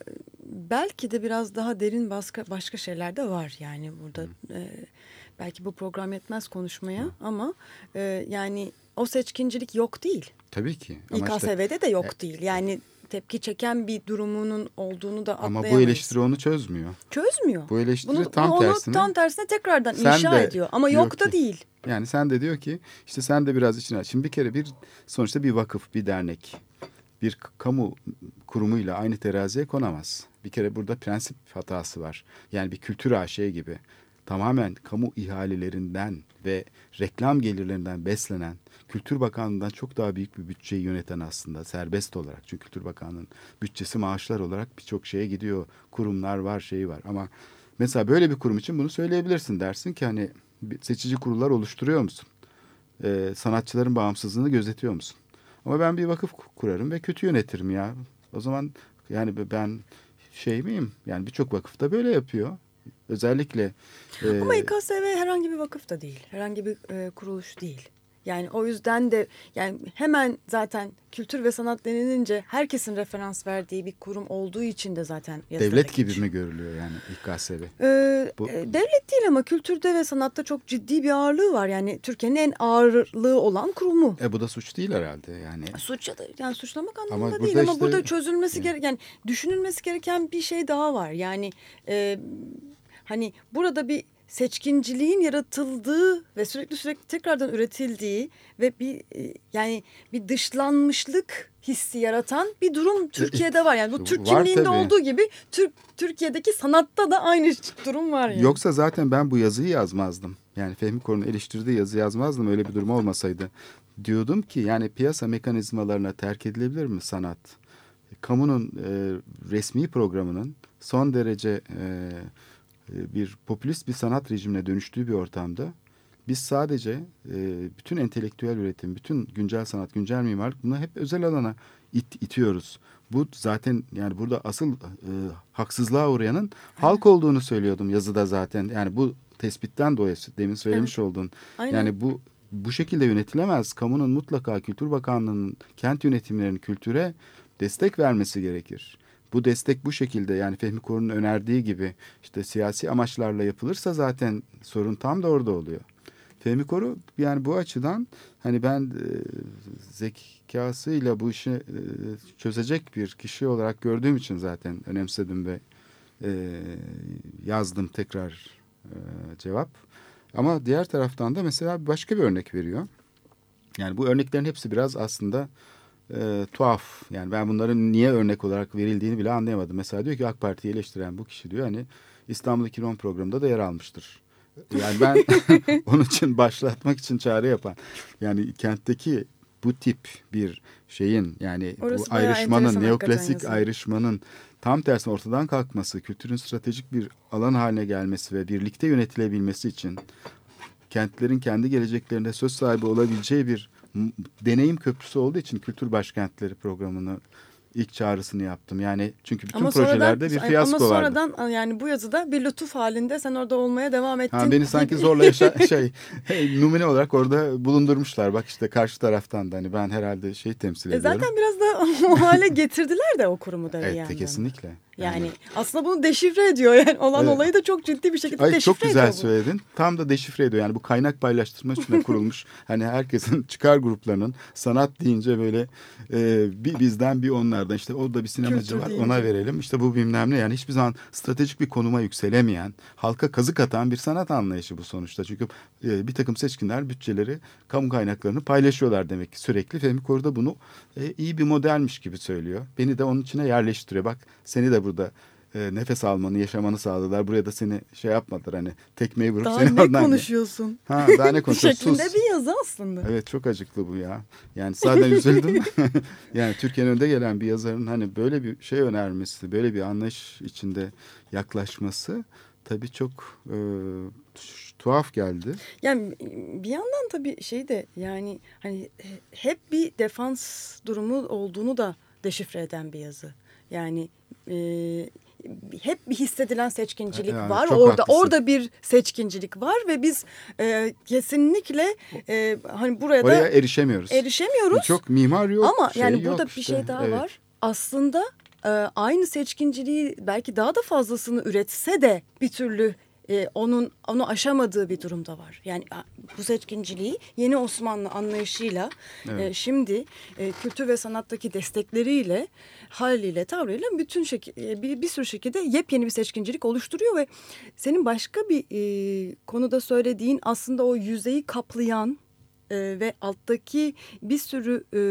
belki de biraz daha derin başka başka şeyler de var yani burada. E, belki bu program yetmez konuşmaya ama e, yani o seçkincilik yok değil. Tabii ki. Ama, işte- İKSV'de de yok değil. Yani tepki çeken bir durumunun olduğunu da ama atlayamayız. bu eleştiri onu çözmüyor. çözmüyor. Bu eleştiri Bunu, tam onu tersine. tam tersine tekrardan Sen inşa ediyor ama yok da ki- değil. Yani sen de diyor ki işte sen de biraz içine. Şimdi bir kere bir sonuçta bir vakıf, bir dernek, bir kamu kurumuyla aynı teraziye konamaz. Bir kere burada prensip hatası var. Yani bir kültür AŞ gibi tamamen kamu ihalelerinden ve reklam gelirlerinden beslenen Kültür Bakanlığı'ndan çok daha büyük bir bütçeyi yöneten aslında serbest olarak. Çünkü Kültür Bakanlığı'nın bütçesi maaşlar olarak birçok şeye gidiyor. Kurumlar var, şeyi var ama mesela böyle bir kurum için bunu söyleyebilirsin. Dersin ki hani seçici kurullar oluşturuyor musun? Ee, sanatçıların bağımsızlığını gözetiyor musun? Ama ben bir vakıf ku- kurarım ve kötü yönetirim ya. O zaman yani ben şey miyim? Yani birçok vakıf da böyle yapıyor. Özellikle e, Ama İKSV herhangi bir vakıf da değil. Herhangi bir e, kuruluş değil. Yani o yüzden de yani hemen zaten kültür ve sanat denilince herkesin referans verdiği bir kurum olduğu için de zaten devlet gibi geçiyor. mi görülüyor yani İKSV? Ee, Bu- e, devlet değil ama kültürde ve sanatta çok ciddi bir ağırlığı var. Yani Türkiye'nin en ağırlığı olan kurumu. E bu da suç değil herhalde yani. Suç ya da yani suçlamak anlamında Ama değil ama işte- burada çözülmesi gereken yani düşünülmesi gereken bir şey daha var. Yani e, hani burada bir seçkinciliğin yaratıldığı ve sürekli sürekli tekrardan üretildiği ve bir e, yani bir dışlanmışlık hissi yaratan bir durum Türkiye'de var. Yani bu Türk Var kimliğinde tabii. olduğu gibi Türk Türkiye'deki sanatta da aynı durum var yani. Yoksa zaten ben bu yazıyı yazmazdım. Yani Fehmi Korun'un eleştirdiği yazı yazmazdım öyle bir durum olmasaydı. Diyordum ki yani piyasa mekanizmalarına terk edilebilir mi sanat? Kamunun e, resmi programının son derece e, e, bir popülist bir sanat rejimine dönüştüğü bir ortamda biz sadece e, bütün entelektüel üretim, bütün güncel sanat, güncel mimarlık bunu hep özel alana it, itiyoruz. Bu zaten yani burada asıl e, haksızlığa uğrayanın halk olduğunu söylüyordum yazıda zaten. Yani bu tespitten dolayı demin söylemiş olduğun Aynen. yani bu bu şekilde yönetilemez. Kamunun mutlaka Kültür Bakanlığı'nın kent yönetimlerinin kültüre destek vermesi gerekir. Bu destek bu şekilde yani Fehmi Korun'un önerdiği gibi işte siyasi amaçlarla yapılırsa zaten sorun tam da orada oluyor. Fehmi Koru yani bu açıdan hani ben e, zekasıyla bu işi e, çözecek bir kişi olarak gördüğüm için zaten önemsedim ve e, yazdım tekrar e, cevap. Ama diğer taraftan da mesela başka bir örnek veriyor. Yani bu örneklerin hepsi biraz aslında e, tuhaf. Yani ben bunların niye örnek olarak verildiğini bile anlayamadım. Mesela diyor ki AK Parti'yi eleştiren bu kişi diyor hani İstanbul 2010 programında da yer almıştır. Yani ben onun için başlatmak için çağrı yapan. Yani kentteki bu tip bir şeyin yani Orası bu ayrışmanın neoklasik ayrışmanın tam tersine ortadan kalkması, kültürün stratejik bir alan haline gelmesi ve birlikte yönetilebilmesi için kentlerin kendi geleceklerinde söz sahibi olabileceği bir deneyim köprüsü olduğu için Kültür Başkentleri programını ilk çağrısını yaptım. Yani çünkü bütün Ama projelerde sonradan, bir fiyasko ama vardı. sonradan yani bu yazıda bir lütuf halinde sen orada olmaya devam ettin. Ha, beni sanki zorla yaşa şey numune olarak orada bulundurmuşlar. Bak işte karşı taraftan da hani ben herhalde şey temsil E ediyorum. zaten biraz da o hale getirdiler de o kurumu da bir evet yandan. kesinlikle. Yani aslında bunu deşifre ediyor yani olan Evet. olayı da çok ciddi bir şekilde Ay deşifre çok güzel ediyor bu. söyledin. Tam da deşifre ediyor. Yani bu kaynak paylaştırma üstüne kurulmuş. hani herkesin çıkar gruplarının sanat deyince böyle e, bir bizden bir onlardan işte o da bir sinemacı Kültür var deyince. ona verelim. İşte bu bilmem ne yani hiçbir zaman stratejik bir konuma yükselemeyen, halka kazık atan bir sanat anlayışı bu sonuçta. Çünkü e, bir takım seçkinler bütçeleri, kamu kaynaklarını paylaşıyorlar demek ki sürekli. Fehmi Koru da bunu e, iyi bir modelmiş gibi söylüyor. Beni de onun içine yerleştiriyor. Bak seni de burada e, nefes almanı, yaşamanı sağladılar. Buraya da seni şey yapmadılar hani tekmeyi vurup Daha seni ne oradan... konuşuyorsun? Ha daha ne konuşuyorsun? şeklinde Sus. bir yazı aslında. Evet çok acıklı bu ya. Yani zaten üzüldüm. yani Türkiye'nin önde gelen bir yazarın hani böyle bir şey önermesi, böyle bir anlayış içinde yaklaşması tabii çok e, tuhaf geldi. Yani bir yandan tabii şey de yani hani hep bir defans durumu olduğunu da deşifre eden bir yazı. Yani e, hep bir hissedilen seçkincilik Yani var. Orada haklısın. orada bir seçkincilik var ve biz e, kesinlikle e, hani buraya Oraya da erişemiyoruz. erişemiyoruz. Çok mimar yok. Ama şey yani yok burada bir işte. şey daha Evet. var. Aslında e, aynı seçkinciliği belki daha da fazlasını üretse de bir türlü e, onun onu aşamadığı bir durumda var. Yani bu seçkinciliği yeni Osmanlı anlayışıyla e, şimdi e, kültür ve sanattaki destekleriyle haliyle tavrıyla bütün şek- e, bir, bir sürü şekilde yepyeni bir seçkincilik oluşturuyor ve senin başka bir e, konuda söylediğin aslında o yüzeyi kaplayan e, ve alttaki bir sürü e,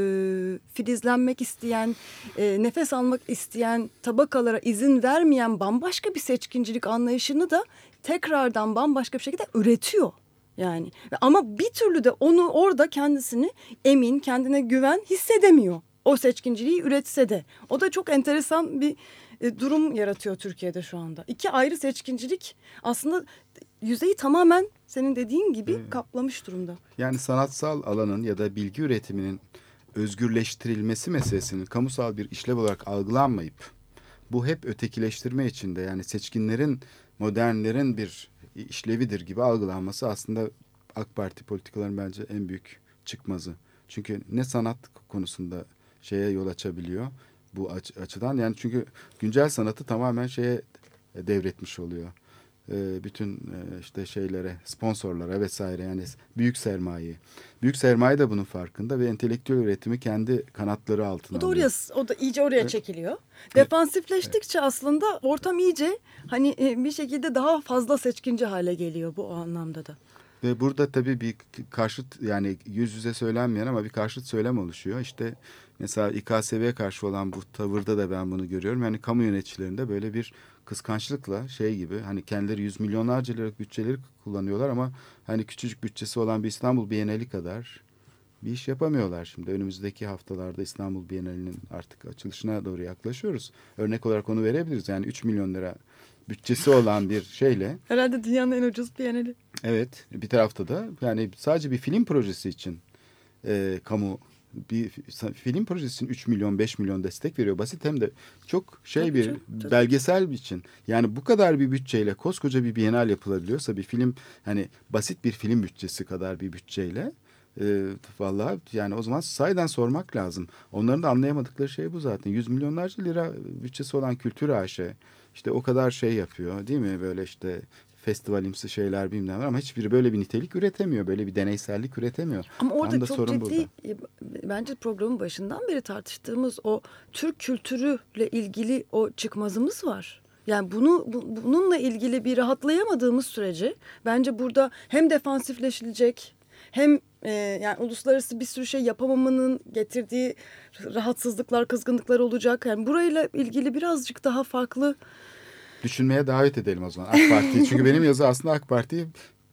filizlenmek isteyen, e, nefes almak isteyen tabakalara izin vermeyen bambaşka bir seçkincilik anlayışını da tekrardan bambaşka bir şekilde üretiyor. Yani ama bir türlü de onu orada kendisini emin, kendine güven hissedemiyor. O seçkinciliği üretse de. O da çok enteresan bir e, durum yaratıyor Türkiye'de şu anda. İki ayrı seçkincilik aslında yüzeyi tamamen senin dediğin gibi kaplamış durumda. Yani sanatsal alanın ya da bilgi üretiminin özgürleştirilmesi meselesinin kamusal bir işlev olarak algılanmayıp bu hep ötekileştirme içinde yani seçkinlerin, modernlerin bir işlevidir gibi algılanması aslında AK Parti politikaların bence en büyük çıkmazı. Çünkü ne sanat konusunda şeye yol açabiliyor bu aç- açıdan yani çünkü güncel sanatı tamamen şeye devretmiş oluyor. Ee, bütün e, işte şeylere, sponsorlara vesaire yani büyük sermaye. Büyük sermaye de bunun farkında ve entelektüel üretimi kendi kanatları altına O da alıyor. oraya, o da iyice oraya çekiliyor. Defansifleştikçe aslında ortam iyice hani e, bir şekilde daha fazla seçkinci hale geliyor bu o anlamda da. Ve burada tabii bir karşıt yani yüz yüze söylenmeyen ama bir karşıt söylem oluşuyor. İşte mesela İKSV'ye karşı olan bu tavırda da ben bunu görüyorum. Yani kamu yöneticilerinde böyle bir kıskançlıkla şey gibi hani kendileri yüz milyonlarca liralık bütçeleri kullanıyorlar ama hani küçücük bütçesi olan bir İstanbul Bienali kadar bir iş yapamıyorlar şimdi. Önümüzdeki haftalarda İstanbul Bienali'nin artık açılışına doğru yaklaşıyoruz. Örnek olarak onu verebiliriz. Yani 3 milyon lira bütçesi olan bir şeyle Herhalde dünyanın en ucuz bienali. Evet bir tarafta da yani sadece bir film projesi için e, kamu bir fi- film projesi için 3 milyon 5 milyon destek veriyor. Basit hem de çok şey Tabii bir tabii. belgesel için. Yani bu kadar bir bütçeyle koskoca bir bienal yapılabiliyorsa bir film hani basit bir film bütçesi kadar bir bütçeyle E, vallahi yani o zaman sayeden sormak lazım. Onların da anlayamadıkları şey bu zaten. Yüz milyonlarca lira bütçesi olan Kültür AŞ işte o kadar şey yapıyor değil mi? Böyle işte festivalimsi şeyler bilmem ama hiçbiri böyle bir nitelik üretemiyor. Böyle bir deneysellik üretemiyor. Ama Tam orada da çok sorun ciddi e, bence programın başından beri tartıştığımız o Türk kültürüyle ilgili o çıkmazımız var. Yani bunu bu- bununla ilgili bir rahatlayamadığımız sürece bence burada hem defansifleşilecek hem e, yani uluslararası bir sürü şey yapamamanın getirdiği rahatsızlıklar, kızgınlıklar olacak. Yani burayla ilgili birazcık daha farklı Düşünmeye davet edelim o zaman AK Parti'yi. Çünkü benim yazı aslında AK Parti'yi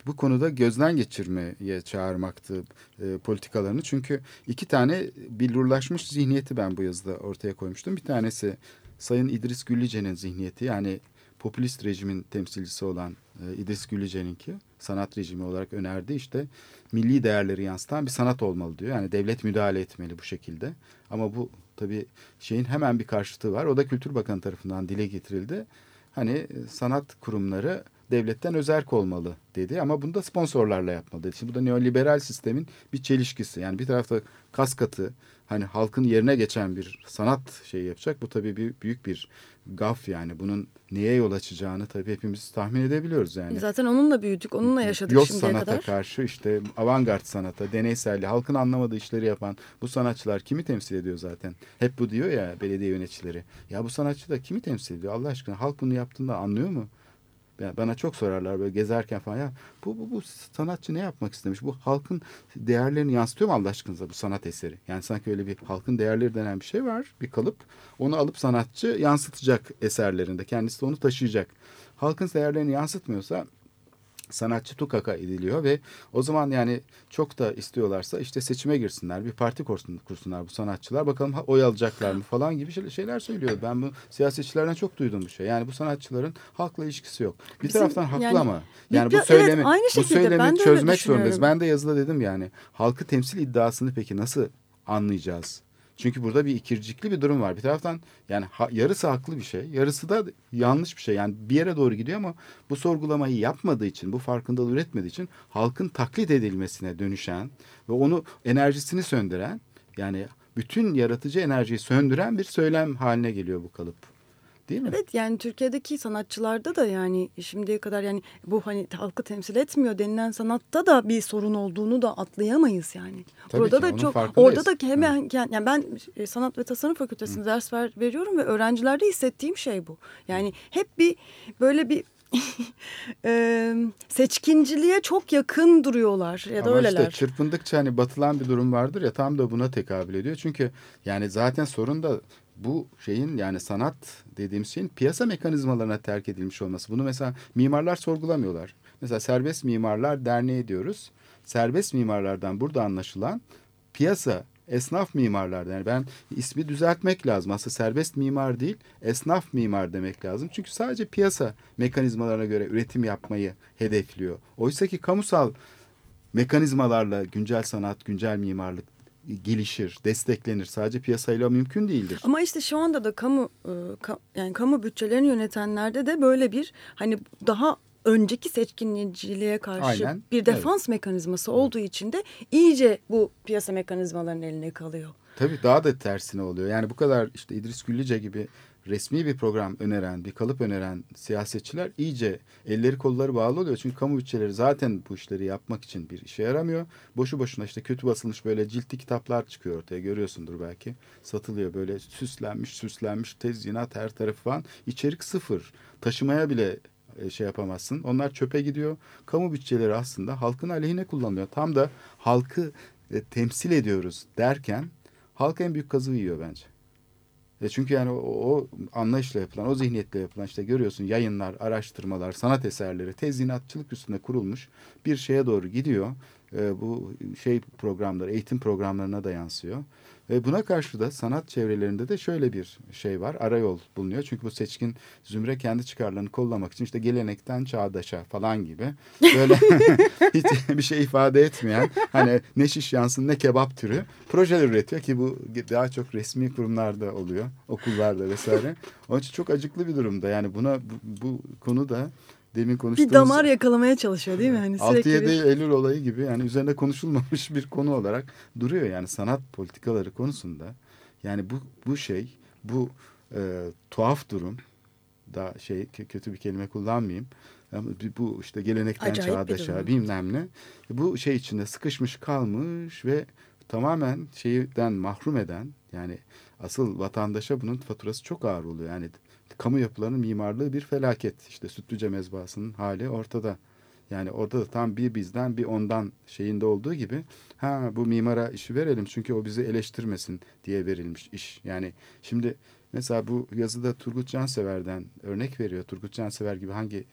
bu konuda gözden geçirmeye çağırmaktı e, politikalarını. Çünkü iki tane billurlaşmış zihniyeti ben bu yazıda ortaya koymuştum. Bir tanesi Sayın İdris Güllüce'nin zihniyeti yani popülist rejimin temsilcisi olan e, İdris Güllüce'ninki sanat rejimi olarak önerdi işte milli değerleri yansıtan bir sanat olmalı diyor. Yani devlet müdahale etmeli bu şekilde. Ama bu tabii şeyin hemen bir karşıtı var. O da Kültür Bakanı tarafından dile getirildi. Hani e, sanat kurumları devletten özerk olmalı dedi ama bunu da sponsorlarla yapmalı dedi. Şimdi bu da neoliberal sistemin bir çelişkisi. Yani bir tarafta kas katı hani halkın yerine geçen bir sanat şeyi yapacak. Bu tabii bir büyük bir gaf yani. Bunun neye yol açacağını tabii hepimiz tahmin edebiliyoruz yani. zaten onunla büyüdük, onunla yaşadık Yok şimdiye sanata kadar. karşı işte avantgard sanata, deneyselliği, halkın anlamadığı işleri yapan bu sanatçılar kimi temsil ediyor zaten? Hep bu diyor ya belediye yöneticileri. Ya bu sanatçı da kimi temsil ediyor Allah aşkına? Halk bunu yaptığında anlıyor mu? Bana çok sorarlar böyle gezerken falan ya bu, bu, bu sanatçı ne yapmak istemiş? Bu halkın değerlerini yansıtıyor mu Allah aşkınıza bu sanat eseri? Yani sanki öyle bir halkın değerleri denen bir şey var bir kalıp. Onu alıp sanatçı yansıtacak eserlerinde. Kendisi onu taşıyacak. Halkın değerlerini yansıtmıyorsa sanatçı tukaka ediliyor ve o zaman yani çok da istiyorlarsa işte seçime girsinler bir parti kursun, kursunlar bu sanatçılar bakalım oy alacaklar mı falan gibi şey- şeyler söylüyor. Ben bu siyasetçilerden çok duydum bu şey. Yani bu sanatçıların halkla ilişkisi yok. Bir Bizim taraftan haklı yani- ama yani Bir- bu söylemi evet, aynı bu söylemi ben çözmek zorundayız. Ben de yazıda dedim yani halkı temsil iddiasını peki nasıl anlayacağız? Çünkü burada bir ikircikli bir durum var. Bir taraftan yani ha- yarısı haklı bir şey, yarısı da yanlış bir şey. Yani bir yere doğru gidiyor ama bu sorgulamayı yapmadığı için, bu farkındalığı üretmediği için halkın taklit edilmesine dönüşen ve onu enerjisini söndüren yani bütün yaratıcı enerjiyi söndüren bir söylem haline geliyor bu kalıp. Değil mi? Evet yani Türkiye'deki sanatçılarda da yani şimdiye kadar yani bu hani halkı temsil etmiyor denilen sanatta da bir sorun olduğunu da atlayamayız yani. Tabii Orada ki, da çok orada da hemen yani ben e, sanat ve tasarım fakültesinde ders ver, veriyorum ve öğrencilerde hissettiğim şey bu. Yani hep bir böyle bir e, seçkinciliğe çok yakın duruyorlar ya da Ama öyleler. işte çırpındıkça hani batılan bir durum vardır ya tam da buna tekabül ediyor. Çünkü yani zaten sorun da bu şeyin yani sanat dediğimiz şeyin piyasa mekanizmalarına terk edilmiş olması. Bunu mesela mimarlar sorgulamıyorlar. Mesela Serbest Mimarlar Derneği diyoruz. Serbest mimarlardan burada anlaşılan piyasa esnaf mimarlar yani ben ismi düzeltmek lazım. Aslında serbest mimar değil, esnaf mimar demek lazım. Çünkü sadece piyasa mekanizmalarına göre üretim yapmayı hedefliyor. Oysa ki kamusal mekanizmalarla güncel sanat, güncel mimarlık gelişir, desteklenir. Sadece piyasayla mümkün değildir. Ama işte şu anda da kamu e, yani kamu bütçelerini yönetenlerde de böyle bir hani daha önceki seçkinciliğe karşı Aynen, bir defans mekanizması olduğu için de iyice bu piyasa mekanizmalarının eline kalıyor. Tabii daha da tersine oluyor. Yani bu kadar işte İdris Güllüce gibi resmi bir program öneren, bir kalıp öneren siyasetçiler iyice elleri kolları bağlı oluyor. Çünkü kamu bütçeleri zaten bu işleri yapmak için bir işe yaramıyor. Boşu boşuna işte kötü basılmış böyle ciltli kitaplar çıkıyor ortaya görüyorsundur belki. Satılıyor böyle süslenmiş süslenmiş tezyinat her tarafı falan. İçerik sıfır. Taşımaya bile e, şey yapamazsın. Onlar çöpe gidiyor. Kamu bütçeleri aslında halkın aleyhine kullanılıyor. Tam da halkı e, temsil ediyoruz derken halk en büyük kazığı yiyor bence. E çünkü yani o, o anlayışla yapılan, o zihniyetle yapılan işte görüyorsun yayınlar, araştırmalar, sanat eserleri tezyinatçılık üstünde kurulmuş bir şeye doğru gidiyor. E, bu şey programları, eğitim programlarına da yansıyor. Ve buna karşı da sanat çevrelerinde de şöyle bir şey var. Arayol bulunuyor. Çünkü bu seçkin zümre kendi çıkarlarını kollamak için işte gelenekten çağdaşa falan gibi böyle hiç bir şey ifade etmeyen hani ne şiş yansın ne kebap türü projeler üretiyor ki bu daha çok resmi kurumlarda oluyor. Okullarda vesaire. Onun için çok acıklı bir durumda. Yani buna bu, bu konuda demin konuştuğumuz... Bir damar yakalamaya çalışıyor değil mi? Hani 6-7 sürekli bir... Eylül olayı gibi yani üzerinde konuşulmamış bir konu olarak duruyor yani sanat politikaları konusunda. Yani bu bu şey bu e, tuhaf durum da şey kö- kötü bir kelime kullanmayayım. Ama bu işte gelenekten Acayip çağdaşa bilmem ne. Bu şey içinde sıkışmış kalmış ve tamamen şeyden mahrum eden yani asıl vatandaşa bunun faturası çok ağır oluyor. Yani kamu yapılarının mimarlığı bir felaket. İşte Sütlüce mezbahasının hali ortada. Yani orada da tam bir bizden bir ondan şeyinde olduğu gibi ha bu mimara işi verelim çünkü o bizi eleştirmesin diye verilmiş iş. Yani şimdi mesela bu yazıda Turgut Cansever'den örnek veriyor. Turgut Cansever gibi hangi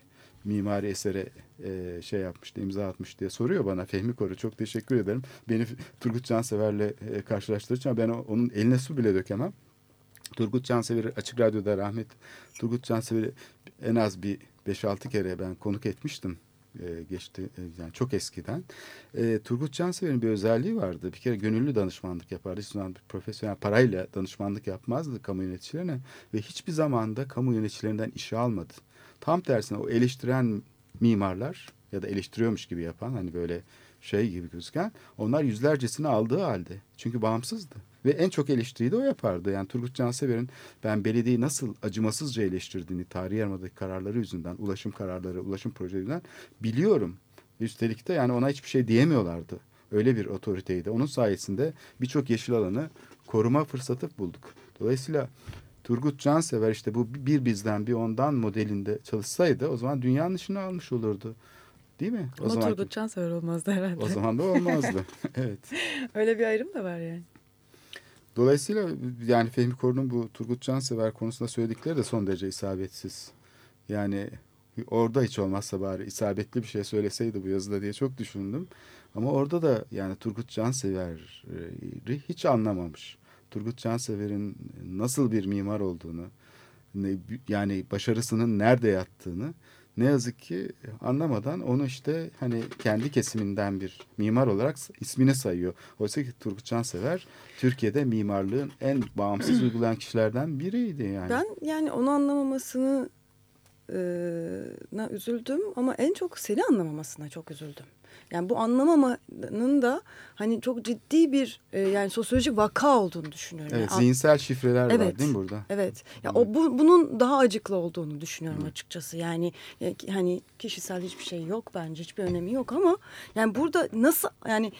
mimari esere e, şey yapmıştı, imza atmış diye soruyor bana Fehmi Koru. Çok teşekkür ederim. Beni Turgut Cansever'le e, karşılaştırdığı için ben onun eline su bile dökemem. Turgut Cansever'i Açık Radyo'da rahmet Turgut Cansever'i en az bir 5-6 kere ben konuk etmiştim e, geçti yani çok eskiden. E, Turgut Cansever'in bir özelliği vardı. Bir kere gönüllü danışmanlık yapardı. Hiçbir zaman profesyonel parayla danışmanlık yapmazdı kamu yöneticilerine ve hiçbir zaman da kamu yöneticilerinden işe almadı. Tam tersine o eleştiren mimarlar ya da eleştiriyormuş gibi yapan hani böyle şey gibi gözüken onlar yüzlercesini aldığı halde. Çünkü bağımsızdı. Ve en çok eleştiriyi de o yapardı. Yani Turgut Cansever'in ben belediyeyi nasıl acımasızca eleştirdiğini tarihi yarımadaki kararları yüzünden, ulaşım kararları, ulaşım projeleri yüzünden biliyorum. Üstelik de yani ona hiçbir şey diyemiyorlardı. Öyle bir otoriteydi. Onun sayesinde birçok yeşil alanı koruma fırsatı bulduk. Dolayısıyla Turgut Cansever işte bu bir bizden bir ondan modelinde çalışsaydı o zaman dünyanın işini almış olurdu. Değil mi? O Ama zaman Turgut Cansever olmazdı herhalde. o zaman da olmazdı. evet. Öyle bir ayrım da var yani. Dolayısıyla yani Fehmi Korun'un bu Turgut Cansever konusunda söyledikleri de son derece isabetsiz. Yani orada hiç olmazsa bari isabetli bir şey söyleseydi bu yazıda diye çok düşündüm. Ama orada da yani Turgut Cansever'i hiç anlamamış. Turgut Cansever'in nasıl bir mimar olduğunu, yani başarısının nerede yattığını ne yazık ki anlamadan onu işte hani kendi kesiminden bir mimar olarak ismini sayıyor. Oysa ki Turgut Cansever Türkiye'de mimarlığın en bağımsız uygulayan kişilerden biriydi yani. Ben yani onu anlamamasını na üzüldüm ama en çok seni anlamamasına çok üzüldüm. Yani bu anlamamanın da hani çok ciddi bir e, yani sosyolojik vaka olduğunu düşünüyorum. Evet, Yani zihinsel şifreler var Evet. değil mi burada? Evet. Ya o bu, bunun daha acıklı olduğunu düşünüyorum açıkçası. Yani e, hani kişisel hiçbir şey yok bence. Hiçbir önemi yok ama yani burada nasıl yani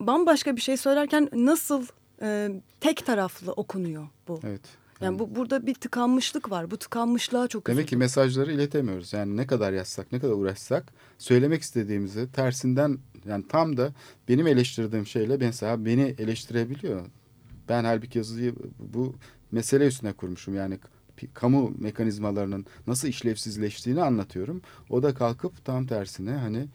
bambaşka bir şey söylerken nasıl e, tek taraflı okunuyor bu. Evet. Yani bu burada bir tıkanmışlık var. Bu tıkanmışlığa çok Demek ki üzüldüm. mesajları iletemiyoruz. Yani ne kadar yazsak, ne kadar uğraşsak söylemek istediğimizi tersinden yani tam da benim eleştirdiğim şeyle mesela beni eleştirebiliyor. Ben halbuki yazıyı bu mesele üstüne kurmuşum. Yani kamu mekanizmalarının nasıl işlevsizleştiğini anlatıyorum. O da kalkıp tam tersine hani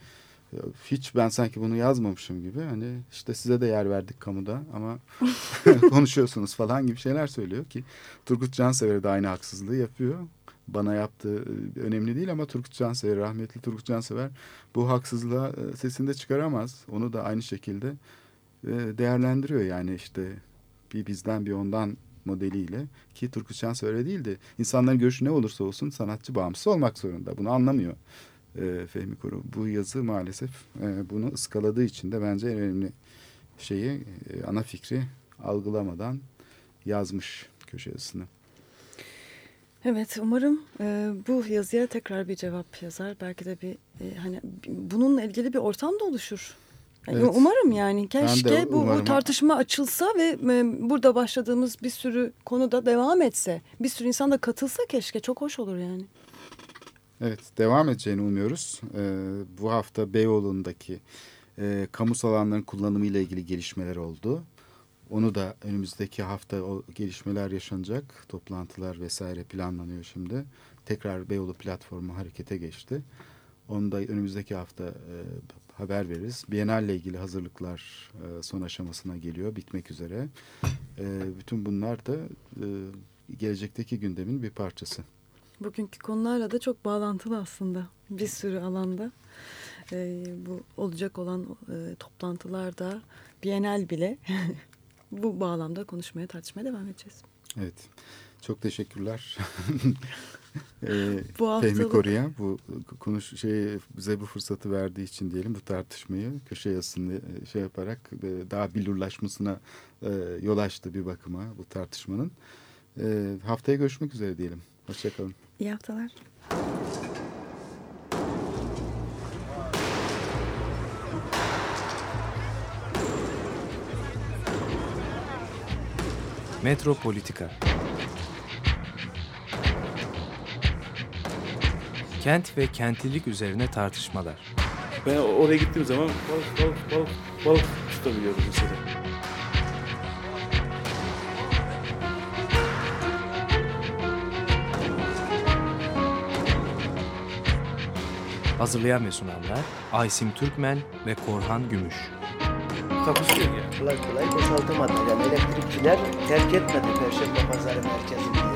hiç ben sanki bunu yazmamışım gibi hani işte size de yer verdik kamuda ama konuşuyorsunuz falan gibi şeyler söylüyor ki Turgut Cansever de aynı haksızlığı yapıyor. Bana yaptığı e, önemli değil ama Turgut Cansever, rahmetli Turgut Cansever bu haksızlığa e, sesini de çıkaramaz. Onu da aynı şekilde e, değerlendiriyor yani işte bir bizden bir ondan modeliyle ki Turgut Cansever öyle değildi. İnsanların görüşü ne olursa olsun sanatçı bağımsız olmak zorunda. Bunu anlamıyor e, Fehmi Koru. Bu yazı maalesef e, bunu ıskaladığı için de bence en önemli şeyi e, ana fikri algılamadan yazmış köşe yazısını. Evet umarım e, bu yazıya tekrar bir cevap yazar. Belki de bir e, hani bununla ilgili bir ortam da oluşur. Yani Evet. Umarım yani keşke bu, bu umarım. tartışma açılsa ve e, burada başladığımız bir sürü konuda devam etse. Bir sürü insan da katılsa keşke çok hoş olur yani. Evet, devam edeceğini umuyoruz. Ee, bu hafta Beyoğlu'ndaki e, kamusal alanların kullanımı ile ilgili gelişmeler oldu. Onu da önümüzdeki hafta o gelişmeler yaşanacak. Toplantılar vesaire planlanıyor şimdi. Tekrar Beyoğlu platformu harekete geçti. Onu da önümüzdeki hafta e, haber veririz. Bienal ile ilgili hazırlıklar e, son aşamasına geliyor, bitmek üzere. E, bütün bunlar da e, gelecekteki gündemin bir parçası. Bugünkü konularla da çok bağlantılı aslında bir sürü alanda. E, bu olacak olan e, toplantılarda Bienal bile bu bağlamda konuşmaya tartışmaya devam edeceğiz. Evet. Çok teşekkürler. Ee, Bu Fehmi haftalık- Koru'ya bu konuş şey bize bu fırsatı verdiği için diyelim bu tartışmayı köşe yazısını e, şey yaparak e, daha bilurlaşmasına e, yol açtı bir bakıma bu tartışmanın. E, haftaya görüşmek üzere diyelim. Hoşçakalın. İyi haftalar. Metropolitika Kent ve kentlilik üzerine tartışmalar. Ben oraya gittiğim zaman balık balık balık balık tutabiliyorum mesela. Hazırlayan ve sunanlar Aysim Türkmen ve Korhan Gümüş. Takusuyor yani. Kolay kolay boşaltamadı. Yani elektrikçiler terk etmedi Perşembe Pazarı merkezini.